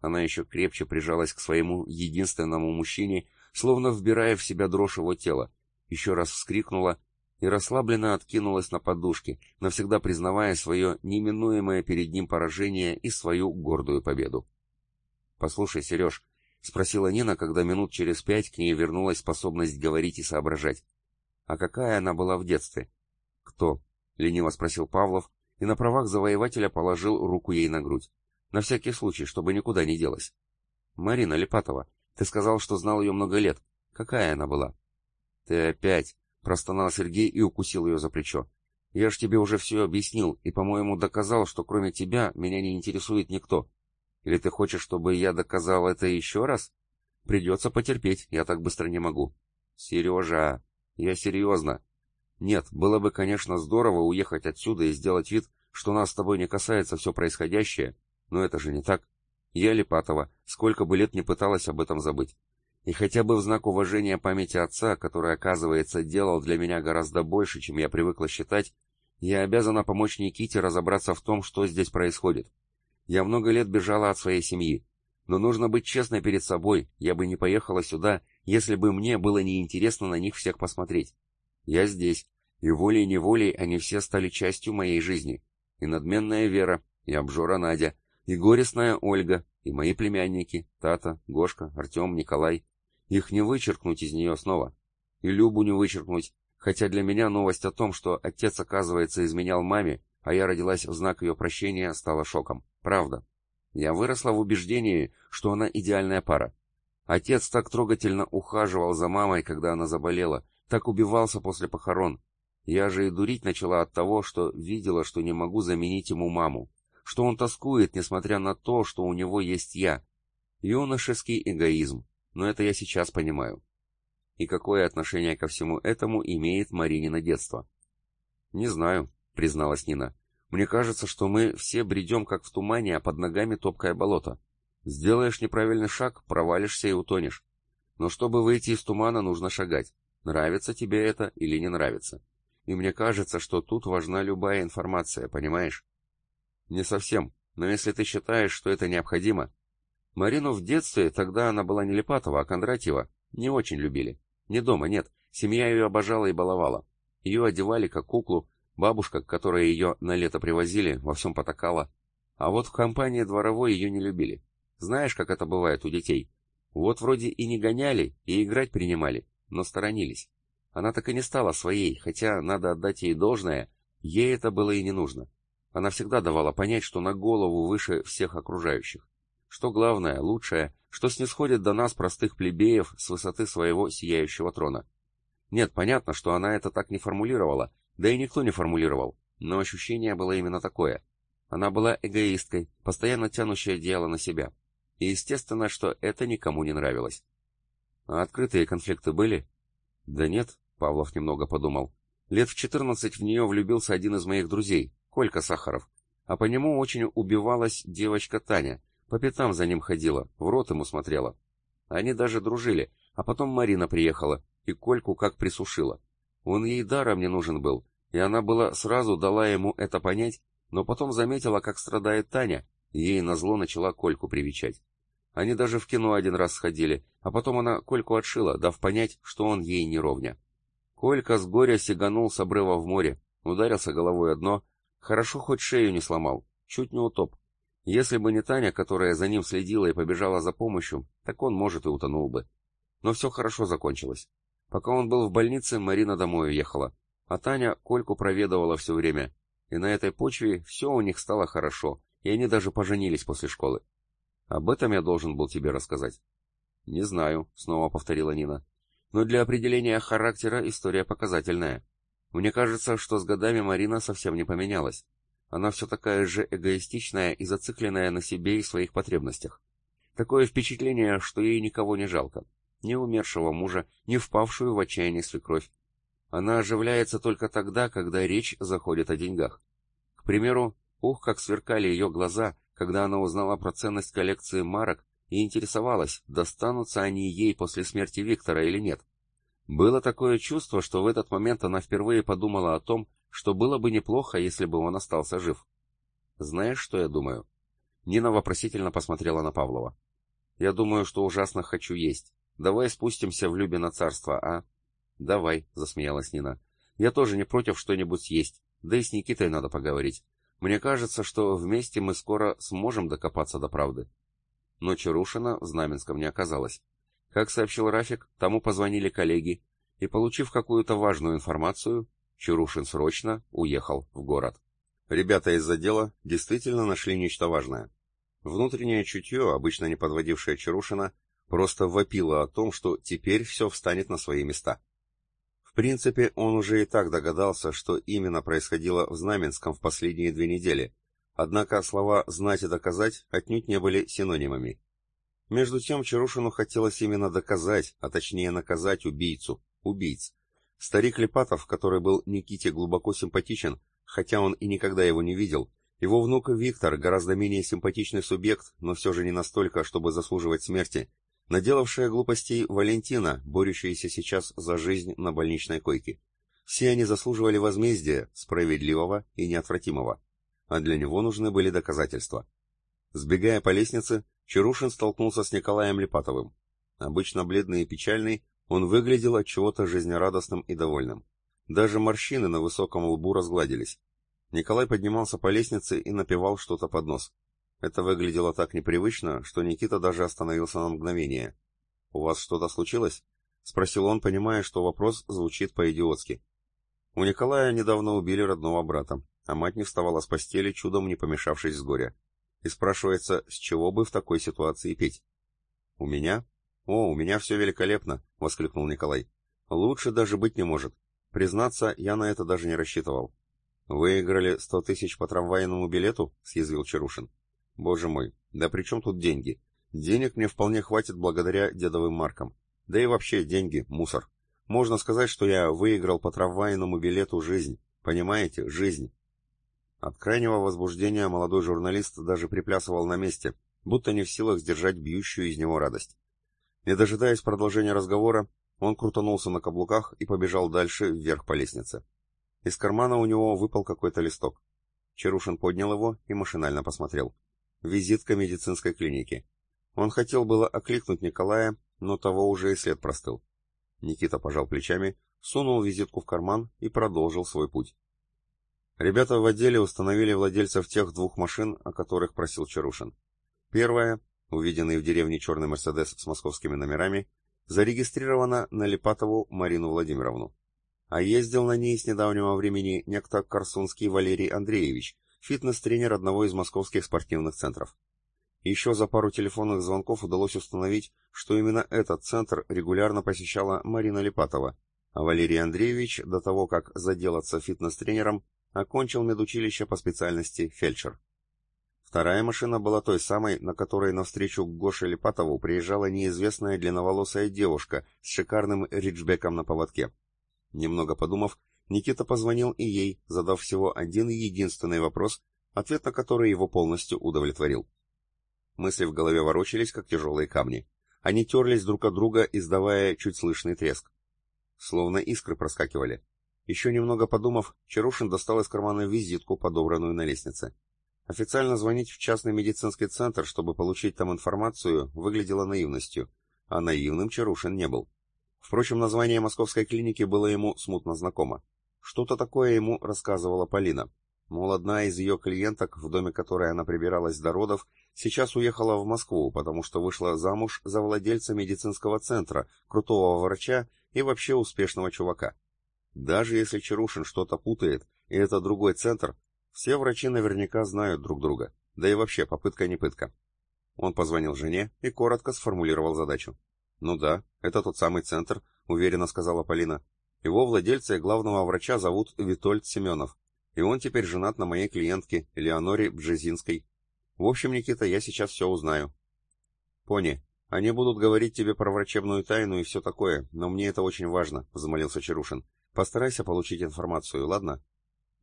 Она еще крепче прижалась к своему единственному мужчине, словно вбирая в себя дрожь его тела, еще раз вскрикнула и расслабленно откинулась на подушке, навсегда признавая свое неминуемое перед ним поражение и свою гордую победу. «Послушай, Сереж», — спросила Нина, когда минут через пять к ней вернулась способность говорить и соображать. «А какая она была в детстве?» «Кто?» — лениво спросил Павлов и на правах завоевателя положил руку ей на грудь. На всякий случай, чтобы никуда не делась. «Марина Липатова, ты сказал, что знал ее много лет. Какая она была?» «Ты опять!» — простонал Сергей и укусил ее за плечо. «Я ж тебе уже все объяснил и, по-моему, доказал, что кроме тебя меня не интересует никто. Или ты хочешь, чтобы я доказал это еще раз? Придется потерпеть, я так быстро не могу». «Сережа, я серьезно. Нет, было бы, конечно, здорово уехать отсюда и сделать вид, что нас с тобой не касается все происходящее, но это же не так. Я Липатова, сколько бы лет не пыталась об этом забыть. И хотя бы в знак уважения памяти отца, который, оказывается, делал для меня гораздо больше, чем я привыкла считать, я обязана помочь Никите разобраться в том, что здесь происходит. Я много лет бежала от своей семьи, но нужно быть честной перед собой, я бы не поехала сюда, если бы мне было неинтересно на них всех посмотреть. Я здесь, и волей-неволей они все стали частью моей жизни. И надменная Вера, и обжора Надя, и горестная Ольга, и мои племянники, Тата, Гошка, Артем, Николай. Их не вычеркнуть из нее снова. И Любу не вычеркнуть, хотя для меня новость о том, что отец, оказывается, изменял маме, а я родилась в знак ее прощения, стала шоком. Правда. Я выросла в убеждении, что она идеальная пара. Отец так трогательно ухаживал за мамой, когда она заболела, так убивался после похорон. Я же и дурить начала от того, что видела, что не могу заменить ему маму, что он тоскует, несмотря на то, что у него есть я. Юношеский эгоизм, но это я сейчас понимаю. И какое отношение ко всему этому имеет Маринина детство? Не знаю, призналась Нина. Мне кажется, что мы все бредем как в тумане, а под ногами топкое болото. Сделаешь неправильный шаг, провалишься и утонешь. Но чтобы выйти из тумана, нужно шагать. Нравится тебе это или не нравится. И мне кажется, что тут важна любая информация, понимаешь? Не совсем, но если ты считаешь, что это необходимо... Марину в детстве, тогда она была не Липатова, а Кондратьева, не очень любили. Не дома, нет. Семья ее обожала и баловала. Ее одевали как куклу, бабушка, которая ее на лето привозили, во всем потакала. А вот в компании дворовой ее не любили. Знаешь, как это бывает у детей? Вот вроде и не гоняли, и играть принимали, но сторонились. Она так и не стала своей, хотя, надо отдать ей должное, ей это было и не нужно. Она всегда давала понять, что на голову выше всех окружающих. Что главное, лучшее, что снисходит до нас, простых плебеев, с высоты своего сияющего трона. Нет, понятно, что она это так не формулировала, да и никто не формулировал, но ощущение было именно такое. Она была эгоисткой, постоянно тянущей одеяло на себя. И естественно, что это никому не нравилось. А открытые конфликты были? Да нет, Павлов немного подумал. Лет в четырнадцать в нее влюбился один из моих друзей, Колька Сахаров. А по нему очень убивалась девочка Таня. По пятам за ним ходила, в рот ему смотрела. Они даже дружили, а потом Марина приехала, и Кольку как присушила. Он ей даром не нужен был, и она была сразу дала ему это понять, но потом заметила, как страдает Таня, и ей назло начала Кольку привечать. Они даже в кино один раз сходили, а потом она Кольку отшила, дав понять, что он ей не ровня. Колька с горя сиганул с обрыва в море, Ударился головой одно. Хорошо хоть шею не сломал. Чуть не утоп. Если бы не Таня, которая за ним следила и побежала за помощью, так он, может, и утонул бы. Но все хорошо закончилось. Пока он был в больнице, Марина домой уехала. А Таня Кольку проведывала все время. И на этой почве все у них стало хорошо, и они даже поженились после школы. Об этом я должен был тебе рассказать. Не знаю, снова повторила Нина. Но для определения характера история показательная. Мне кажется, что с годами Марина совсем не поменялась. Она все такая же эгоистичная и зацикленная на себе и своих потребностях. Такое впечатление, что ей никого не жалко. Ни умершего мужа, ни впавшую в отчаяние свекровь. Она оживляется только тогда, когда речь заходит о деньгах. К примеру, ух, как сверкали ее глаза, когда она узнала про ценность коллекции марок и интересовалась, достанутся они ей после смерти Виктора или нет. Было такое чувство, что в этот момент она впервые подумала о том, что было бы неплохо, если бы он остался жив. Знаешь, что я думаю? Нина вопросительно посмотрела на Павлова. Я думаю, что ужасно хочу есть. Давай спустимся в Любино царство, а? Давай, засмеялась Нина. Я тоже не против что-нибудь съесть. Да и с Никитой надо поговорить. Мне кажется, что вместе мы скоро сможем докопаться до правды. Но Чарушина в Знаменском не оказалось. Как сообщил Рафик, тому позвонили коллеги, и, получив какую-то важную информацию, Чарушин срочно уехал в город. Ребята из отдела действительно нашли нечто важное. Внутреннее чутье, обычно не подводившее Чарушина, просто вопило о том, что теперь все встанет на свои места. В принципе, он уже и так догадался, что именно происходило в Знаменском в последние две недели, однако слова «знать и доказать» отнюдь не были синонимами. Между тем Чарушину хотелось именно доказать, а точнее наказать убийцу, убийц, Старик Липатов, который был Никите глубоко симпатичен, хотя он и никогда его не видел, его внук Виктор гораздо менее симпатичный субъект, но все же не настолько, чтобы заслуживать смерти, наделавшая глупостей Валентина, борющаяся сейчас за жизнь на больничной койке. Все они заслуживали возмездия, справедливого и неотвратимого, а для него нужны были доказательства. Сбегая по лестнице, Чарушин столкнулся с Николаем Липатовым. Обычно бледный и печальный, он выглядел от чего-то жизнерадостным и довольным. Даже морщины на высоком лбу разгладились. Николай поднимался по лестнице и напевал что-то под нос. Это выглядело так непривычно, что Никита даже остановился на мгновение. «У вас что-то случилось?» — спросил он, понимая, что вопрос звучит по-идиотски. У Николая недавно убили родного брата, а мать не вставала с постели, чудом не помешавшись с горя. И спрашивается, с чего бы в такой ситуации петь? «У меня?» «О, у меня все великолепно!» — воскликнул Николай. «Лучше даже быть не может. Признаться, я на это даже не рассчитывал». «Выиграли сто тысяч по трамвайному билету?» — съязвил Чарушин. «Боже мой, да при чем тут деньги? Денег мне вполне хватит благодаря дедовым маркам. Да и вообще деньги — мусор. Можно сказать, что я выиграл по трамвайному билету жизнь. Понимаете, жизнь». От крайнего возбуждения молодой журналист даже приплясывал на месте, будто не в силах сдержать бьющую из него радость. Не дожидаясь продолжения разговора, он крутанулся на каблуках и побежал дальше вверх по лестнице. Из кармана у него выпал какой-то листок. Чарушин поднял его и машинально посмотрел. Визитка медицинской клиники. Он хотел было окликнуть Николая, но того уже и след простыл. Никита пожал плечами, сунул визитку в карман и продолжил свой путь. Ребята в отделе установили владельцев тех двух машин, о которых просил Чарушин. Первая увиденный в деревне черный «Мерседес» с московскими номерами, зарегистрирована на Липатову Марину Владимировну. А ездил на ней с недавнего времени некто Корсунский Валерий Андреевич, фитнес-тренер одного из московских спортивных центров. Еще за пару телефонных звонков удалось установить, что именно этот центр регулярно посещала Марина Липатова, а Валерий Андреевич, до того как заделаться фитнес-тренером, окончил медучилище по специальности фельдшер. Вторая машина была той самой, на которой навстречу Гоше Липатову приезжала неизвестная длинноволосая девушка с шикарным риджбеком на поводке. Немного подумав, Никита позвонил и ей, задав всего один единственный вопрос, ответ на который его полностью удовлетворил. Мысли в голове ворочались, как тяжелые камни. Они терлись друг от друга, издавая чуть слышный треск. Словно искры проскакивали. Еще немного подумав, Чарушин достал из кармана визитку, подобранную на лестнице. Официально звонить в частный медицинский центр, чтобы получить там информацию, выглядело наивностью, а наивным Чарушин не был. Впрочем, название московской клиники было ему смутно знакомо. Что-то такое ему рассказывала Полина. Мол, одна из ее клиенток, в доме которой она прибиралась до родов, сейчас уехала в Москву, потому что вышла замуж за владельца медицинского центра, крутого врача и вообще успешного чувака. Даже если Чарушин что-то путает, и это другой центр, все врачи наверняка знают друг друга. Да и вообще, попытка не пытка. Он позвонил жене и коротко сформулировал задачу. «Ну да, это тот самый центр», — уверенно сказала Полина. «Его владельца и главного врача зовут Витольд Семенов, и он теперь женат на моей клиентке Леоноре Бжезинской. В общем, Никита, я сейчас все узнаю». «Пони, они будут говорить тебе про врачебную тайну и все такое, но мне это очень важно», — взмолился Чарушин. «Постарайся получить информацию, ладно?»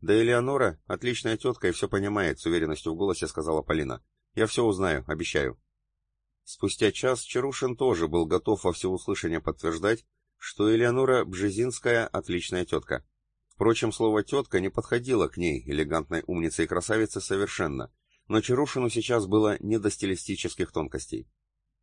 «Да Элеонора отличная тетка и все понимает», — с уверенностью в голосе сказала Полина. «Я все узнаю, обещаю». Спустя час Чарушин тоже был готов во всеуслышание подтверждать, что Элеонора Бжезинская отличная тетка. Впрочем, слово «тетка» не подходило к ней, элегантной умнице и красавице, совершенно, но Чарушину сейчас было не до стилистических тонкостей.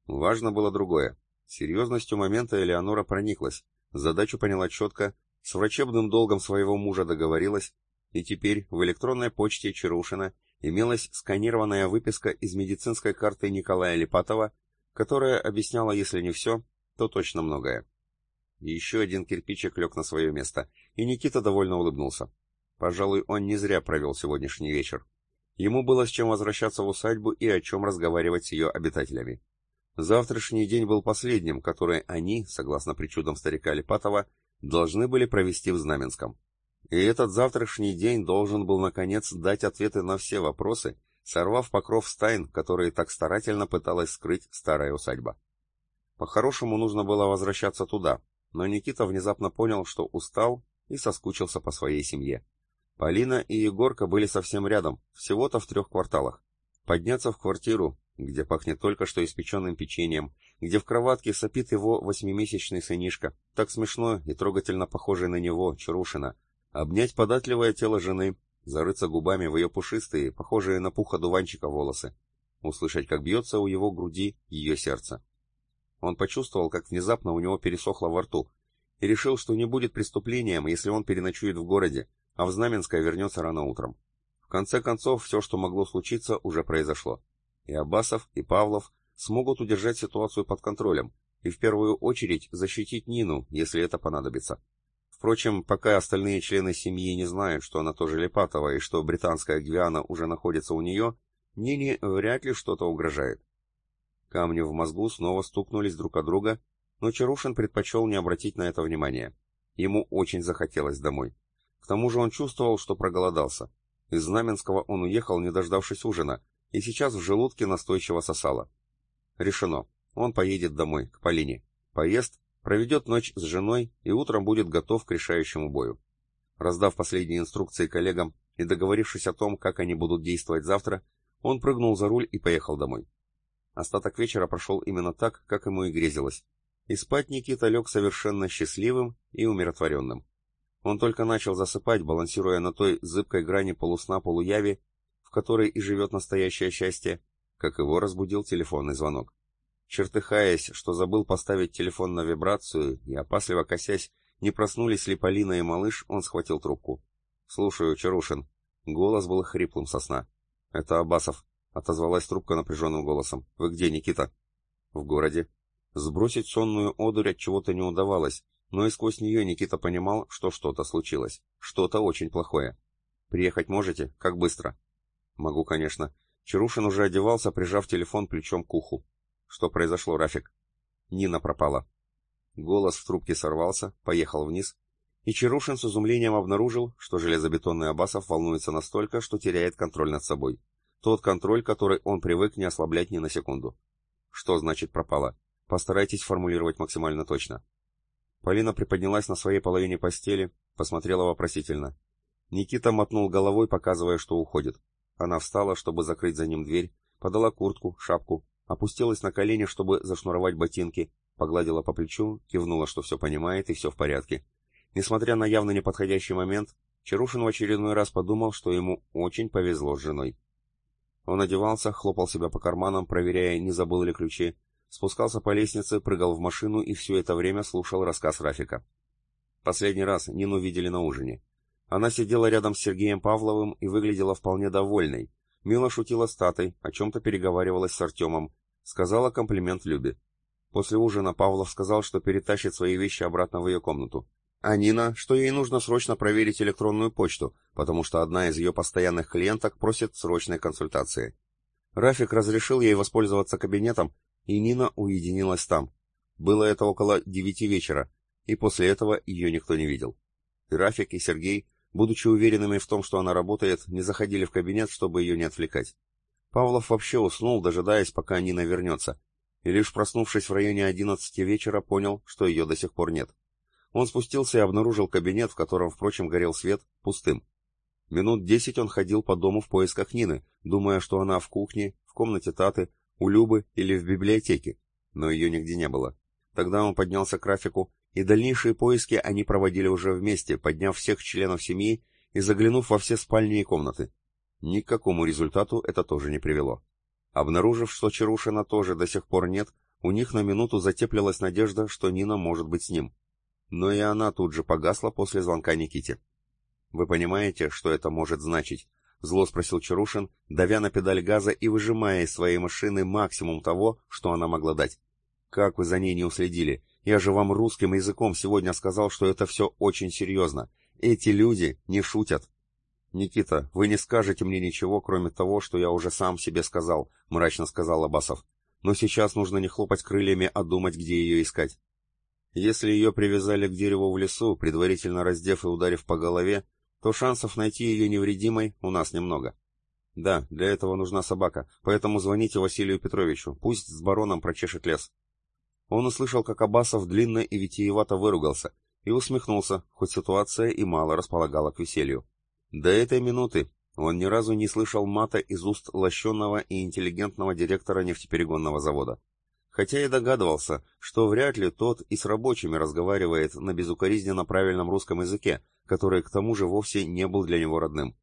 Важно было другое. Серьезностью момента Элеонора прониклась, задачу поняла четко, с врачебным долгом своего мужа договорилась, и теперь в электронной почте Чарушина имелась сканированная выписка из медицинской карты Николая Липатова, которая объясняла, если не все, то точно многое. Еще один кирпичик лег на свое место, и Никита довольно улыбнулся. Пожалуй, он не зря провел сегодняшний вечер. Ему было с чем возвращаться в усадьбу и о чем разговаривать с ее обитателями. Завтрашний день был последним, который они, согласно причудам старика Липатова, должны были провести в Знаменском. И этот завтрашний день должен был, наконец, дать ответы на все вопросы, сорвав покров стайн, которые так старательно пыталась скрыть старая усадьба. По-хорошему нужно было возвращаться туда, но Никита внезапно понял, что устал и соскучился по своей семье. Полина и Егорка были совсем рядом, всего-то в трех кварталах. Подняться в квартиру, где пахнет только что испеченным печеньем, где в кроватке сопит его восьмимесячный сынишка, так смешно и трогательно похожий на него, Чарушина, обнять податливое тело жены, зарыться губами в ее пушистые, похожие на пух одуванчика волосы, услышать, как бьется у его груди ее сердце. Он почувствовал, как внезапно у него пересохло во рту, и решил, что не будет преступлением, если он переночует в городе, а в Знаменское вернется рано утром. В конце концов, все, что могло случиться, уже произошло. И Абасов, и Павлов смогут удержать ситуацию под контролем, и в первую очередь защитить Нину, если это понадобится. Впрочем, пока остальные члены семьи не знают, что она тоже Лепатова и что британская Гвиана уже находится у нее, Нине вряд ли что-то угрожает. Камни в мозгу снова стукнулись друг от друга, но Чарушин предпочел не обратить на это внимания. Ему очень захотелось домой. К тому же он чувствовал, что проголодался. Из Знаменского он уехал, не дождавшись ужина, и сейчас в желудке настойчиво сосало. Решено. Он поедет домой, к Полине. Поест проведет ночь с женой и утром будет готов к решающему бою. Раздав последние инструкции коллегам и договорившись о том, как они будут действовать завтра, он прыгнул за руль и поехал домой. Остаток вечера прошел именно так, как ему и грезилось. И спать Никита лег совершенно счастливым и умиротворенным. Он только начал засыпать, балансируя на той зыбкой грани полусна-полуяви, в которой и живет настоящее счастье, как его разбудил телефонный звонок. Чертыхаясь, что забыл поставить телефон на вибрацию и опасливо косясь, не проснулись ли Полина и малыш, он схватил трубку. «Слушаю, Чарушин». Голос был хриплым со сна. «Это Абасов», — отозвалась трубка напряженным голосом. «Вы где, Никита?» «В городе». Сбросить сонную одурь от чего-то не удавалось, но и сквозь нее Никита понимал, что что-то случилось. Что-то очень плохое. «Приехать можете? Как быстро?» «Могу, конечно». Чарушин уже одевался, прижав телефон плечом к уху. Что произошло, Рафик? Нина пропала. Голос в трубке сорвался, поехал вниз, и Чарушин с изумлением обнаружил, что железобетонный Абасов волнуется настолько, что теряет контроль над собой. Тот контроль, который он привык не ослаблять ни на секунду. Что значит пропала? Постарайтесь формулировать максимально точно. Полина приподнялась на своей половине постели, посмотрела вопросительно. Никита мотнул головой, показывая, что уходит. Она встала, чтобы закрыть за ним дверь, подала куртку, шапку, опустилась на колени, чтобы зашнуровать ботинки, погладила по плечу, кивнула, что все понимает и все в порядке. Несмотря на явно неподходящий момент, Чарушин в очередной раз подумал, что ему очень повезло с женой. Он одевался, хлопал себя по карманам, проверяя, не забыл ли ключи, спускался по лестнице, прыгал в машину и все это время слушал рассказ Рафика. Последний раз Нину видели на ужине. Она сидела рядом с Сергеем Павловым и выглядела вполне довольной. Мило шутила с Татой, о чем-то переговаривалась с Артемом, сказала комплимент Любе. После ужина Павлов сказал, что перетащит свои вещи обратно в ее комнату. А Нина, что ей нужно срочно проверить электронную почту, потому что одна из ее постоянных клиенток просит срочной консультации. Рафик разрешил ей воспользоваться кабинетом, и Нина уединилась там. Было это около девяти вечера, и после этого ее никто не видел. И Рафик, и Сергей, будучи уверенными в том, что она работает, не заходили в кабинет, чтобы ее не отвлекать. Павлов вообще уснул, дожидаясь, пока Нина вернется, и лишь проснувшись в районе одиннадцати вечера, понял, что ее до сих пор нет. Он спустился и обнаружил кабинет, в котором, впрочем, горел свет, пустым. Минут десять он ходил по дому в поисках Нины, думая, что она в кухне, в комнате Таты, у Любы или в библиотеке, но ее нигде не было. Тогда он поднялся к Рафику, и дальнейшие поиски они проводили уже вместе, подняв всех членов семьи и заглянув во все спальни и комнаты. Ни к какому результату это тоже не привело. Обнаружив, что Чарушина тоже до сих пор нет, у них на минуту затеплилась надежда, что Нина может быть с ним. Но и она тут же погасла после звонка Никите. «Вы понимаете, что это может значить?» — зло спросил Чарушин, давя на педаль газа и выжимая из своей машины максимум того, что она могла дать. «Как вы за ней не уследили? Я же вам русским языком сегодня сказал, что это все очень серьезно. Эти люди не шутят». «Никита, вы не скажете мне ничего, кроме того, что я уже сам себе сказал», — мрачно сказал Абасов. «Но сейчас нужно не хлопать крыльями, а думать, где ее искать. Если ее привязали к дереву в лесу, предварительно раздев и ударив по голове, то шансов найти ее невредимой у нас немного. Да, для этого нужна собака, поэтому звоните Василию Петровичу, пусть с бароном прочешет лес. Он услышал, как Абасов длинно и витиевато выругался, и усмехнулся, хоть ситуация и мало располагала к веселью. До этой минуты он ни разу не слышал мата из уст лощенного и интеллигентного директора нефтеперегонного завода хотя и догадывался, что вряд ли тот и с рабочими разговаривает на безукоризненно правильном русском языке, который к тому же вовсе не был для него родным.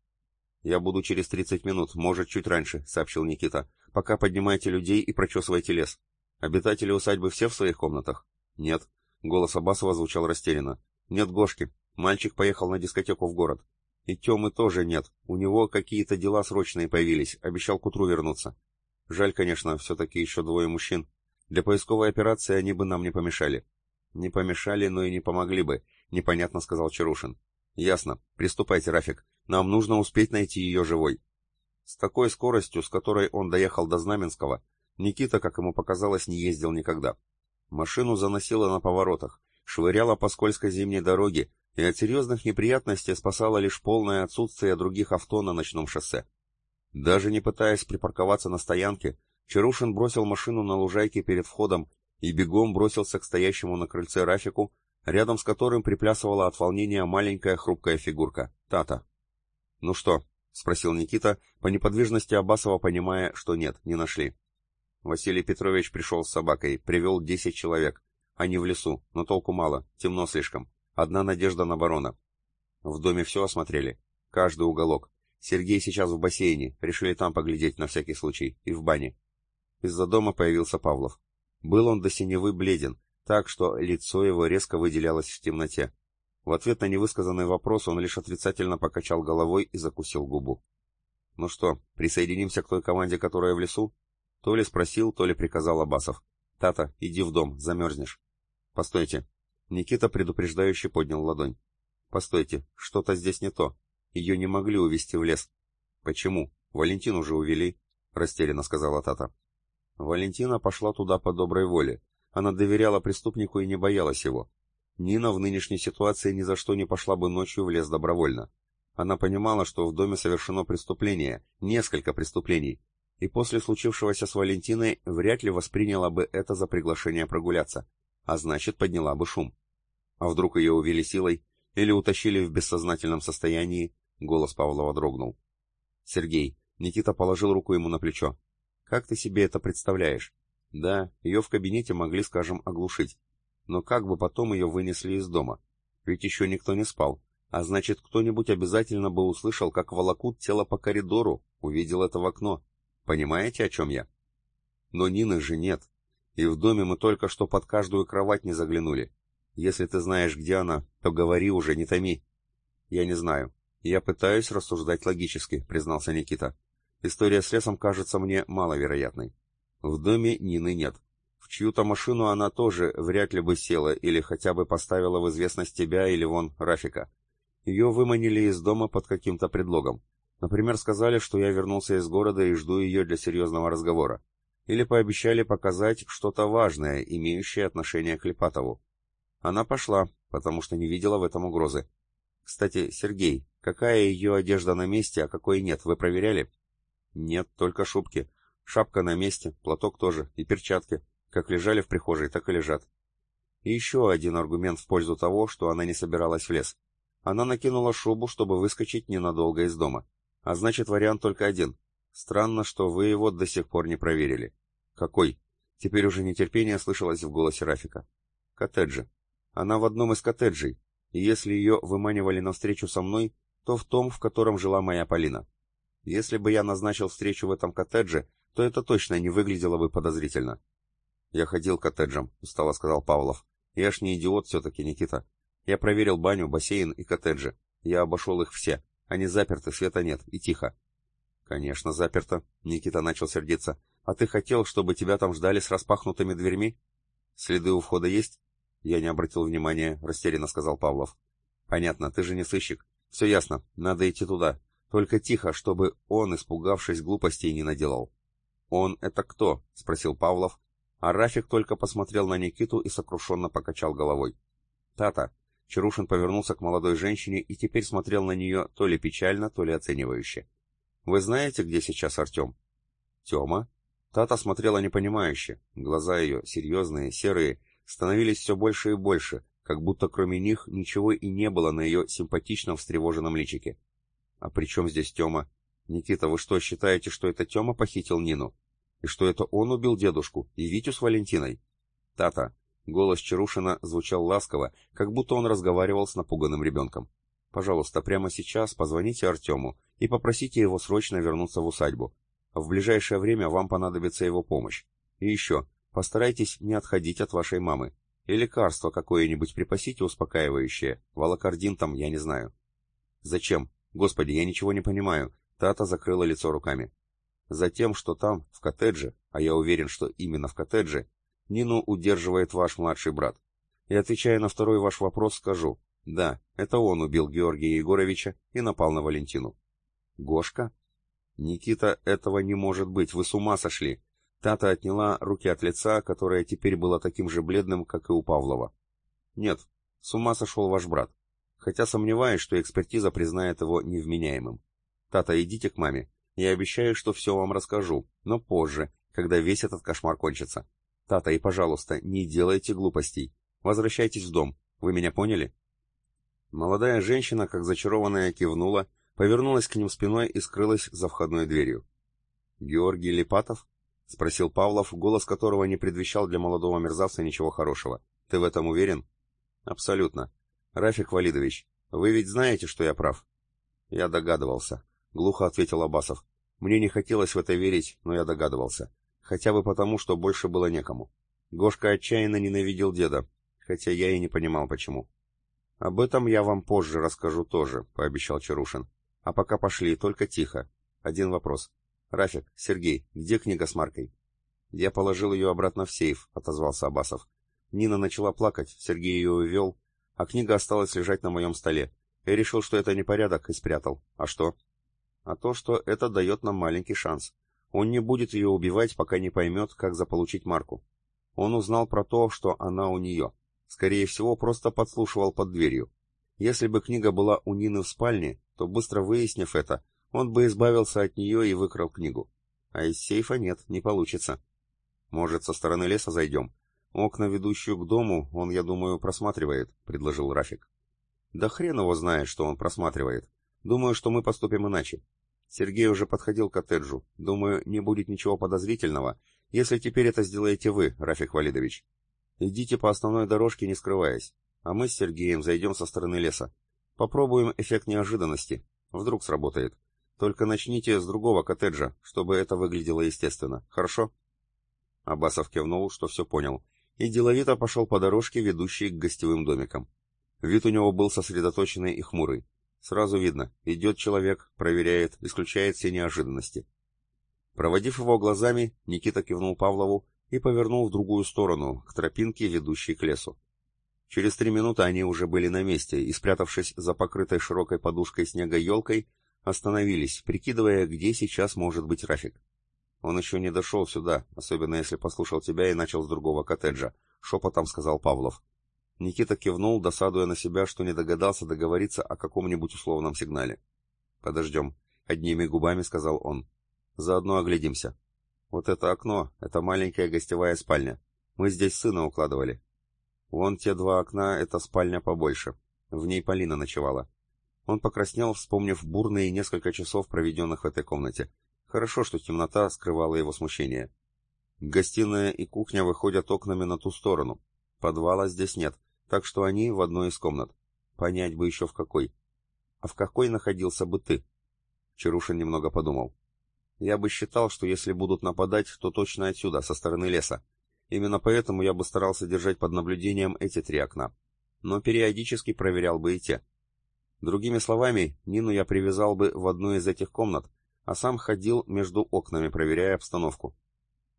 «Я буду через 30 минут, может, чуть раньше», — сообщил Никита. «Пока поднимайте людей и прочесывайте лес. Обитатели усадьбы все в своих комнатах?» «Нет». Голос Абасова звучал растерянно. «Нет Гошки. Мальчик поехал на дискотеку в город. И Темы тоже нет. У него какие-то дела срочные появились. Обещал к утру вернуться. Жаль, конечно, все-таки еще двое мужчин. Для поисковой операции они бы нам не помешали. Не помешали, но и не помогли бы, непонятно сказал Чарушин. Ясно. Приступайте, Рафик. Нам нужно успеть найти ее живой. С такой скоростью, с которой он доехал до Знаменского, Никита, как ему показалось, не ездил никогда. Машину заносило на поворотах, швыряло по скользкой зимней дороге, и от серьезных неприятностей спасало лишь полное отсутствие других авто на ночном шоссе. Даже не пытаясь припарковаться на стоянке, Чарушин бросил машину на лужайке перед входом и бегом бросился к стоящему на крыльце Рафику, рядом с которым приплясывала от волнения маленькая хрупкая фигурка — Тата. «Ну что?» — спросил Никита, по неподвижности Абасова понимая, что нет, не нашли. Василий Петрович пришел с собакой, привел десять человек. Они в лесу, но толку мало, темно слишком. Одна надежда на барона. В доме все осмотрели. Каждый уголок. Сергей сейчас в бассейне, решили там поглядеть на всякий случай, и в бане. Из-за дома появился Павлов. Был он до синевы бледен, так что лицо его резко выделялось в темноте. В ответ на невысказанный вопрос он лишь отрицательно покачал головой и закусил губу. «Ну что, присоединимся к той команде, которая в лесу?» То ли спросил, то ли приказал Абасов. «Тата, иди в дом, замерзнешь». «Постойте». Никита предупреждающе поднял ладонь. «Постойте, что-то здесь не то. Ее не могли увезти в лес». «Почему? Валентину уже увели», — растерянно сказала Тата. Валентина пошла туда по доброй воле. Она доверяла преступнику и не боялась его. Нина в нынешней ситуации ни за что не пошла бы ночью в лес добровольно. Она понимала, что в доме совершено преступление, несколько преступлений, и после случившегося с Валентиной вряд ли восприняла бы это за приглашение прогуляться, а значит подняла бы шум. А вдруг ее увели силой или утащили в бессознательном состоянии, голос Павлова дрогнул. Сергей, Никита положил руку ему на плечо. Как ты себе это представляешь? Да, ее в кабинете могли, скажем, оглушить. Но как бы потом ее вынесли из дома? Ведь еще никто не спал. А значит, кто-нибудь обязательно бы услышал, как волокут тело по коридору, увидел это в окно. Понимаете, о чем я? Но Нины же нет. И в доме мы только что под каждую кровать не заглянули. Если ты знаешь, где она, то говори уже, не томи. Я не знаю. Я пытаюсь рассуждать логически, признался Никита. История с лесом кажется мне маловероятной. В доме Нины нет. В чью-то машину она тоже вряд ли бы села или хотя бы поставила в известность тебя или вон Рафика. Ее выманили из дома под каким-то предлогом. Например, сказали, что я вернулся из города и жду ее для серьезного разговора. Или пообещали показать что-то важное, имеющее отношение к Липатову. Она пошла, потому что не видела в этом угрозы. Кстати, Сергей, какая ее одежда на месте, а какой нет, вы проверяли? Нет, только шубки. Шапка на месте, платок тоже, и перчатки. Как лежали в прихожей, так и лежат. И еще один аргумент в пользу того, что она не собиралась в лес. Она накинула шубу, чтобы выскочить ненадолго из дома. А значит, вариант только один. Странно, что вы его до сих пор не проверили. Какой? Теперь уже нетерпение слышалось в голосе Рафика. Коттеджи. Она в одном из коттеджей, и если ее выманивали навстречу со мной, то в том, в котором жила моя Полина. Если бы я назначил встречу в этом коттедже, то это точно не выглядело бы подозрительно. «Я ходил коттеджем», — устало сказал Павлов. «Я ж не идиот все-таки, Никита. Я проверил баню, бассейн и коттеджи. Я обошел их все. Они заперты, света нет, и тихо. Конечно, заперто. Никита начал сердиться. А ты хотел, чтобы тебя там ждали с распахнутыми дверьми? Следы у входа есть? Я не обратил внимания, растерянно сказал Павлов. Понятно, ты же не сыщик. Все ясно, надо идти туда. Только тихо, чтобы он, испугавшись глупостей, не наделал. Он это кто? спросил Павлов, а Рафик только посмотрел на Никиту и сокрушенно покачал головой. Тата, Чарушин повернулся к молодой женщине и теперь смотрел на нее то ли печально, то ли оценивающе. «Вы знаете, где сейчас Артем?» «Тема?» Тата смотрела непонимающе. Глаза ее, серьезные, серые, становились все больше и больше, как будто кроме них ничего и не было на ее симпатичном встревоженном личике. «А при чем здесь Тема? Никита, вы что, считаете, что это Тема похитил Нину? И что это он убил дедушку и Витю с Валентиной?» «Тата, Голос Чарушина звучал ласково, как будто он разговаривал с напуганным ребенком. «Пожалуйста, прямо сейчас позвоните Артему и попросите его срочно вернуться в усадьбу. В ближайшее время вам понадобится его помощь. И еще, постарайтесь не отходить от вашей мамы. И лекарство какое-нибудь припасите успокаивающее. Волокордин там, я не знаю». «Зачем? Господи, я ничего не понимаю». Тата закрыла лицо руками. «Затем, что там, в коттедже, а я уверен, что именно в коттедже, Нину удерживает ваш младший брат. И отвечая на второй ваш вопрос, скажу, да, это он убил Георгия Егоровича и напал на Валентину. Гошка? Никита, этого не может быть, вы с ума сошли. Тата отняла руки от лица, которое теперь было таким же бледным, как и у Павлова. Нет, с ума сошел ваш брат. Хотя сомневаюсь, что экспертиза признает его невменяемым. Тата, идите к маме. Я обещаю, что все вам расскажу, но позже, когда весь этот кошмар кончится. Тата, и, пожалуйста, не делайте глупостей. Возвращайтесь в дом. Вы меня поняли?» Молодая женщина, как зачарованная, кивнула, повернулась к ним спиной и скрылась за входной дверью. «Георгий Липатов?» — спросил Павлов, голос которого не предвещал для молодого мерзавца ничего хорошего. «Ты в этом уверен?» «Абсолютно. Рафик Валидович, вы ведь знаете, что я прав?» «Я догадывался», — глухо ответил Абасов. «Мне не хотелось в это верить, но я догадывался хотя бы потому, что больше было некому. Гошка отчаянно ненавидел деда, хотя я и не понимал почему. «Об этом я вам позже расскажу тоже», — пообещал Чарушин. «А пока пошли, только тихо. Один вопрос. Рафик, Сергей, где книга с маркой?» «Я положил ее обратно в сейф», — отозвался Абасов. Нина начала плакать, Сергей ее увел, а книга осталась лежать на моем столе. Я решил, что это непорядок, и спрятал. А что? А то, что это дает нам маленький шанс. Он не будет ее убивать, пока не поймет, как заполучить марку. Он узнал про то, что она у нее. Скорее всего, просто подслушивал под дверью. Если бы книга была у Нины в спальне, то быстро выяснив это, он бы избавился от нее и выкрал книгу. А из сейфа нет, не получится. Может, со стороны леса зайдем? Окна, ведущие к дому, он, я думаю, просматривает, — предложил Рафик. Да хрен его знает, что он просматривает. Думаю, что мы поступим иначе. Сергей уже подходил к коттеджу. Думаю, не будет ничего подозрительного, если теперь это сделаете вы, Рафик Валидович. Идите по основной дорожке, не скрываясь, а мы с Сергеем зайдем со стороны леса. Попробуем эффект неожиданности. Вдруг сработает. Только начните с другого коттеджа, чтобы это выглядело естественно. Хорошо?» Абасов кивнул, что все понял, и деловито пошел по дорожке, ведущей к гостевым домикам. Вид у него был сосредоточенный и хмурый. Сразу видно, идет человек, проверяет, исключает все неожиданности. Проводив его глазами, Никита кивнул Павлову и повернул в другую сторону, к тропинке, ведущей к лесу. Через три минуты они уже были на месте и, спрятавшись за покрытой широкой подушкой снега елкой, остановились, прикидывая, где сейчас может быть Рафик. Он еще не дошел сюда, особенно если послушал тебя и начал с другого коттеджа, шепотом сказал Павлов. Никита кивнул, досадуя на себя, что не догадался договориться о каком-нибудь условном сигнале. «Подождем», — одними губами сказал он. «Заодно оглядимся. Вот это окно, это маленькая гостевая спальня. Мы здесь сына укладывали. Вон те два окна — это спальня побольше. В ней Полина ночевала. Он покраснел, вспомнив бурные несколько часов, проведенных в этой комнате. Хорошо, что темнота скрывала его смущение. Гостиная и кухня выходят окнами на ту сторону. Подвала здесь нет, так что они в одной из комнат. Понять бы еще в какой. А в какой находился бы ты? Чарушин немного подумал. Я бы считал, что если будут нападать, то точно отсюда, со стороны леса. Именно поэтому я бы старался держать под наблюдением эти три окна. Но периодически проверял бы и те. Другими словами, Нину я привязал бы в одну из этих комнат, а сам ходил между окнами, проверяя обстановку.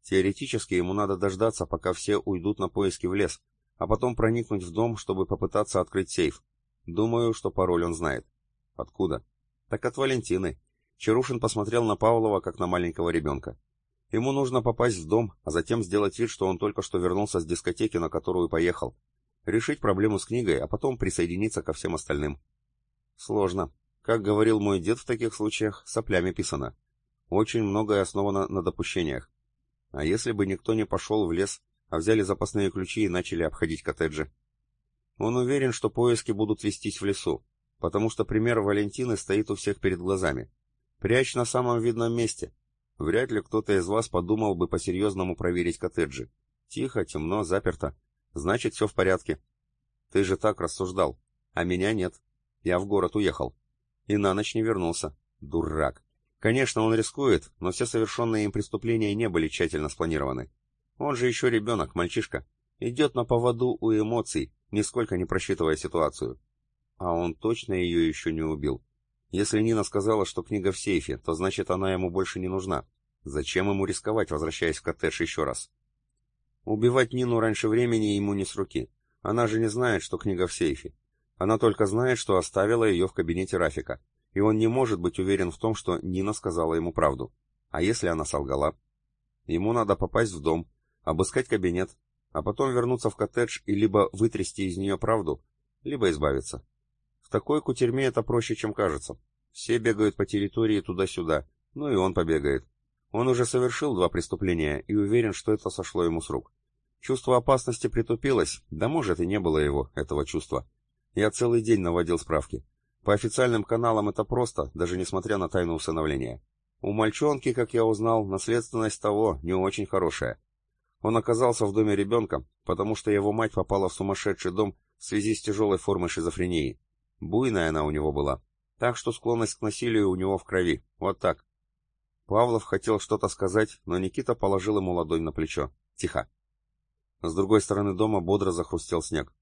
Теоретически ему надо дождаться, пока все уйдут на поиски в лес, а потом проникнуть в дом, чтобы попытаться открыть сейф. Думаю, что пароль он знает. Откуда? Так от Валентины. Чарушин посмотрел на Павлова, как на маленького ребенка. Ему нужно попасть в дом, а затем сделать вид, что он только что вернулся с дискотеки, на которую поехал. Решить проблему с книгой, а потом присоединиться ко всем остальным. Сложно. Как говорил мой дед в таких случаях, соплями писано. Очень многое основано на допущениях. А если бы никто не пошел в лес, а взяли запасные ключи и начали обходить коттеджи? Он уверен, что поиски будут вестись в лесу, потому что пример Валентины стоит у всех перед глазами. Прячь на самом видном месте. Вряд ли кто-то из вас подумал бы по-серьезному проверить коттеджи. Тихо, темно, заперто. Значит, все в порядке. Ты же так рассуждал. А меня нет. Я в город уехал. И на ночь не вернулся. Дурак. Конечно, он рискует, но все совершенные им преступления не были тщательно спланированы. Он же еще ребенок, мальчишка. Идет на поводу у эмоций, нисколько не просчитывая ситуацию. А он точно ее еще не убил. Если Нина сказала, что книга в сейфе, то значит она ему больше не нужна. Зачем ему рисковать, возвращаясь в коттедж еще раз? Убивать Нину раньше времени ему не с руки. Она же не знает, что книга в сейфе. Она только знает, что оставила ее в кабинете Рафика, и он не может быть уверен в том, что Нина сказала ему правду. А если она солгала? Ему надо попасть в дом, обыскать кабинет, а потом вернуться в коттедж и либо вытрясти из нее правду, либо избавиться. В такой кутерьме это проще, чем кажется. Все бегают по территории туда-сюда, ну и он побегает. Он уже совершил два преступления и уверен, что это сошло ему с рук. Чувство опасности притупилось, да может и не было его, этого чувства. Я целый день наводил справки. По официальным каналам это просто, даже несмотря на тайну усыновления. У мальчонки, как я узнал, наследственность того не очень хорошая. Он оказался в доме ребенка, потому что его мать попала в сумасшедший дом в связи с тяжелой формой шизофрении. Буйная она у него была. Так что склонность к насилию у него в крови. Вот так. Павлов хотел что-то сказать, но Никита положил ему ладонь на плечо. Тихо. С другой стороны дома бодро захрустел снег.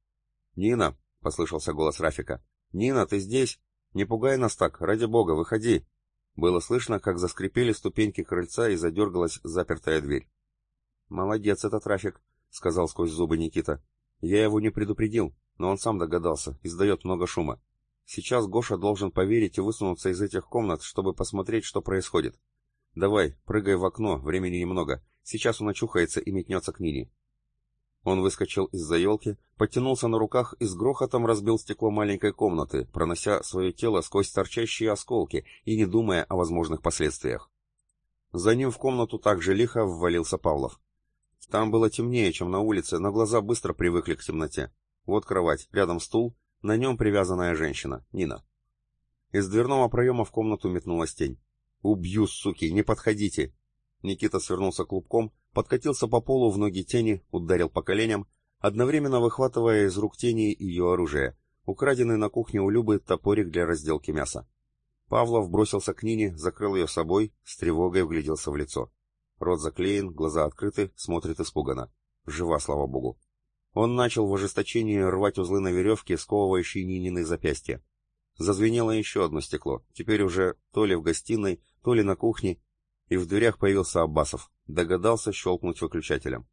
«Нина!» — послышался голос Рафика. «Нина, ты здесь? Не пугай нас так, ради бога, выходи!» Было слышно, как заскрипели ступеньки крыльца и задергалась запертая дверь. «Молодец этот Рафик», — сказал сквозь зубы Никита. «Я его не предупредил, но он сам догадался, издает много шума. Сейчас Гоша должен поверить и высунуться из этих комнат, чтобы посмотреть, что происходит. Давай, прыгай в окно, времени немного. Сейчас он очухается и метнется к Нине. Он выскочил из-за елки, подтянулся на руках и с грохотом разбил стекло маленькой комнаты, пронося свое тело сквозь торчащие осколки и не думая о возможных последствиях. За ним в комнату также лихо ввалился Павлов. Там было темнее, чем на улице, но глаза быстро привыкли к темноте. Вот кровать, рядом стул, на нем привязанная женщина, Нина. Из дверного проема в комнату метнулась тень. «Убью, суки, не подходите!» Никита свернулся клубком, подкатился по полу в ноги тени, ударил по коленям, одновременно выхватывая из рук тени ее оружие, украденный на кухне у Любы топорик для разделки мяса. Павлов бросился к Нине, закрыл ее собой, с тревогой вгляделся в лицо. Рот заклеен, глаза открыты, смотрит испуганно. Жива, слава богу. Он начал в ожесточении рвать узлы на веревке, сковывающие Нинины запястья. Зазвенело еще одно стекло, теперь уже то ли в гостиной, то ли на кухне, и в дверях появился Аббасов, догадался щелкнуть выключателем.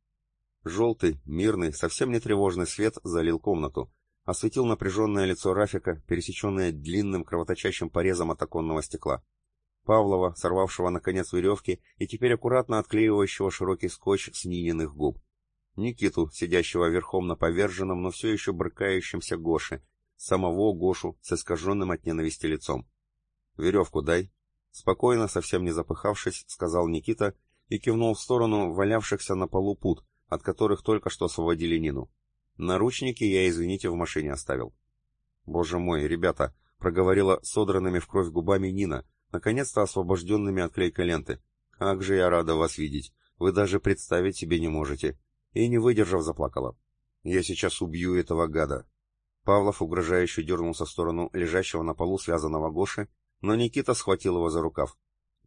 Желтый, мирный, совсем не тревожный свет залил комнату, осветил напряженное лицо Рафика, пересеченное длинным кровоточащим порезом от оконного стекла. Павлова, сорвавшего наконец веревки и теперь аккуратно отклеивающего широкий скотч с Нининых губ. Никиту, сидящего верхом на поверженном, но все еще брыкающемся Гоше, самого Гошу с искаженным от ненависти лицом. «Веревку дай», — спокойно, совсем не запыхавшись, сказал Никита и кивнул в сторону валявшихся на полу пут, от которых только что освободили Нину. Наручники я, извините, в машине оставил. «Боже мой, ребята!» — проговорила содранными в кровь губами Нина, наконец-то освобожденными от клейкой ленты. «Как же я рада вас видеть! Вы даже представить себе не можете!» И, не выдержав, заплакала. «Я сейчас убью этого гада!» Павлов угрожающе дернулся в сторону лежащего на полу связанного Гоши, но Никита схватил его за рукав.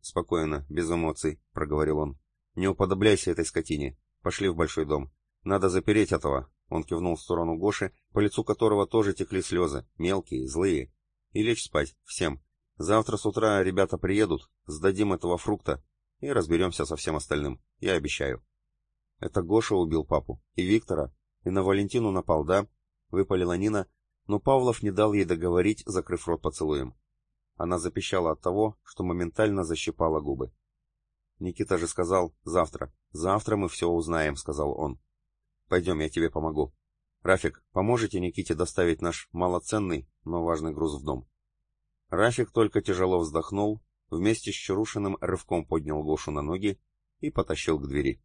«Спокойно, без эмоций», — проговорил он. «Не уподобляйся этой скотине. Пошли в большой дом. Надо запереть этого». Он кивнул в сторону Гоши, по лицу которого тоже текли слезы, мелкие, злые. «И лечь спать, всем. Завтра с утра ребята приедут, сдадим этого фрукта и разберемся со всем остальным. Я обещаю». «Это Гоша убил папу. И Виктора. И на Валентину напал, да?» — выпалила Нина, но Павлов не дал ей договорить, закрыв рот поцелуем. Она запищала от того, что моментально защипала губы. Никита же сказал «завтра». «Завтра мы все узнаем», — сказал он. «Пойдем, я тебе помогу. Рафик, поможете Никите доставить наш малоценный, но важный груз в дом?» Рафик только тяжело вздохнул, вместе с Чарушиным рывком поднял Гошу на ноги и потащил к двери.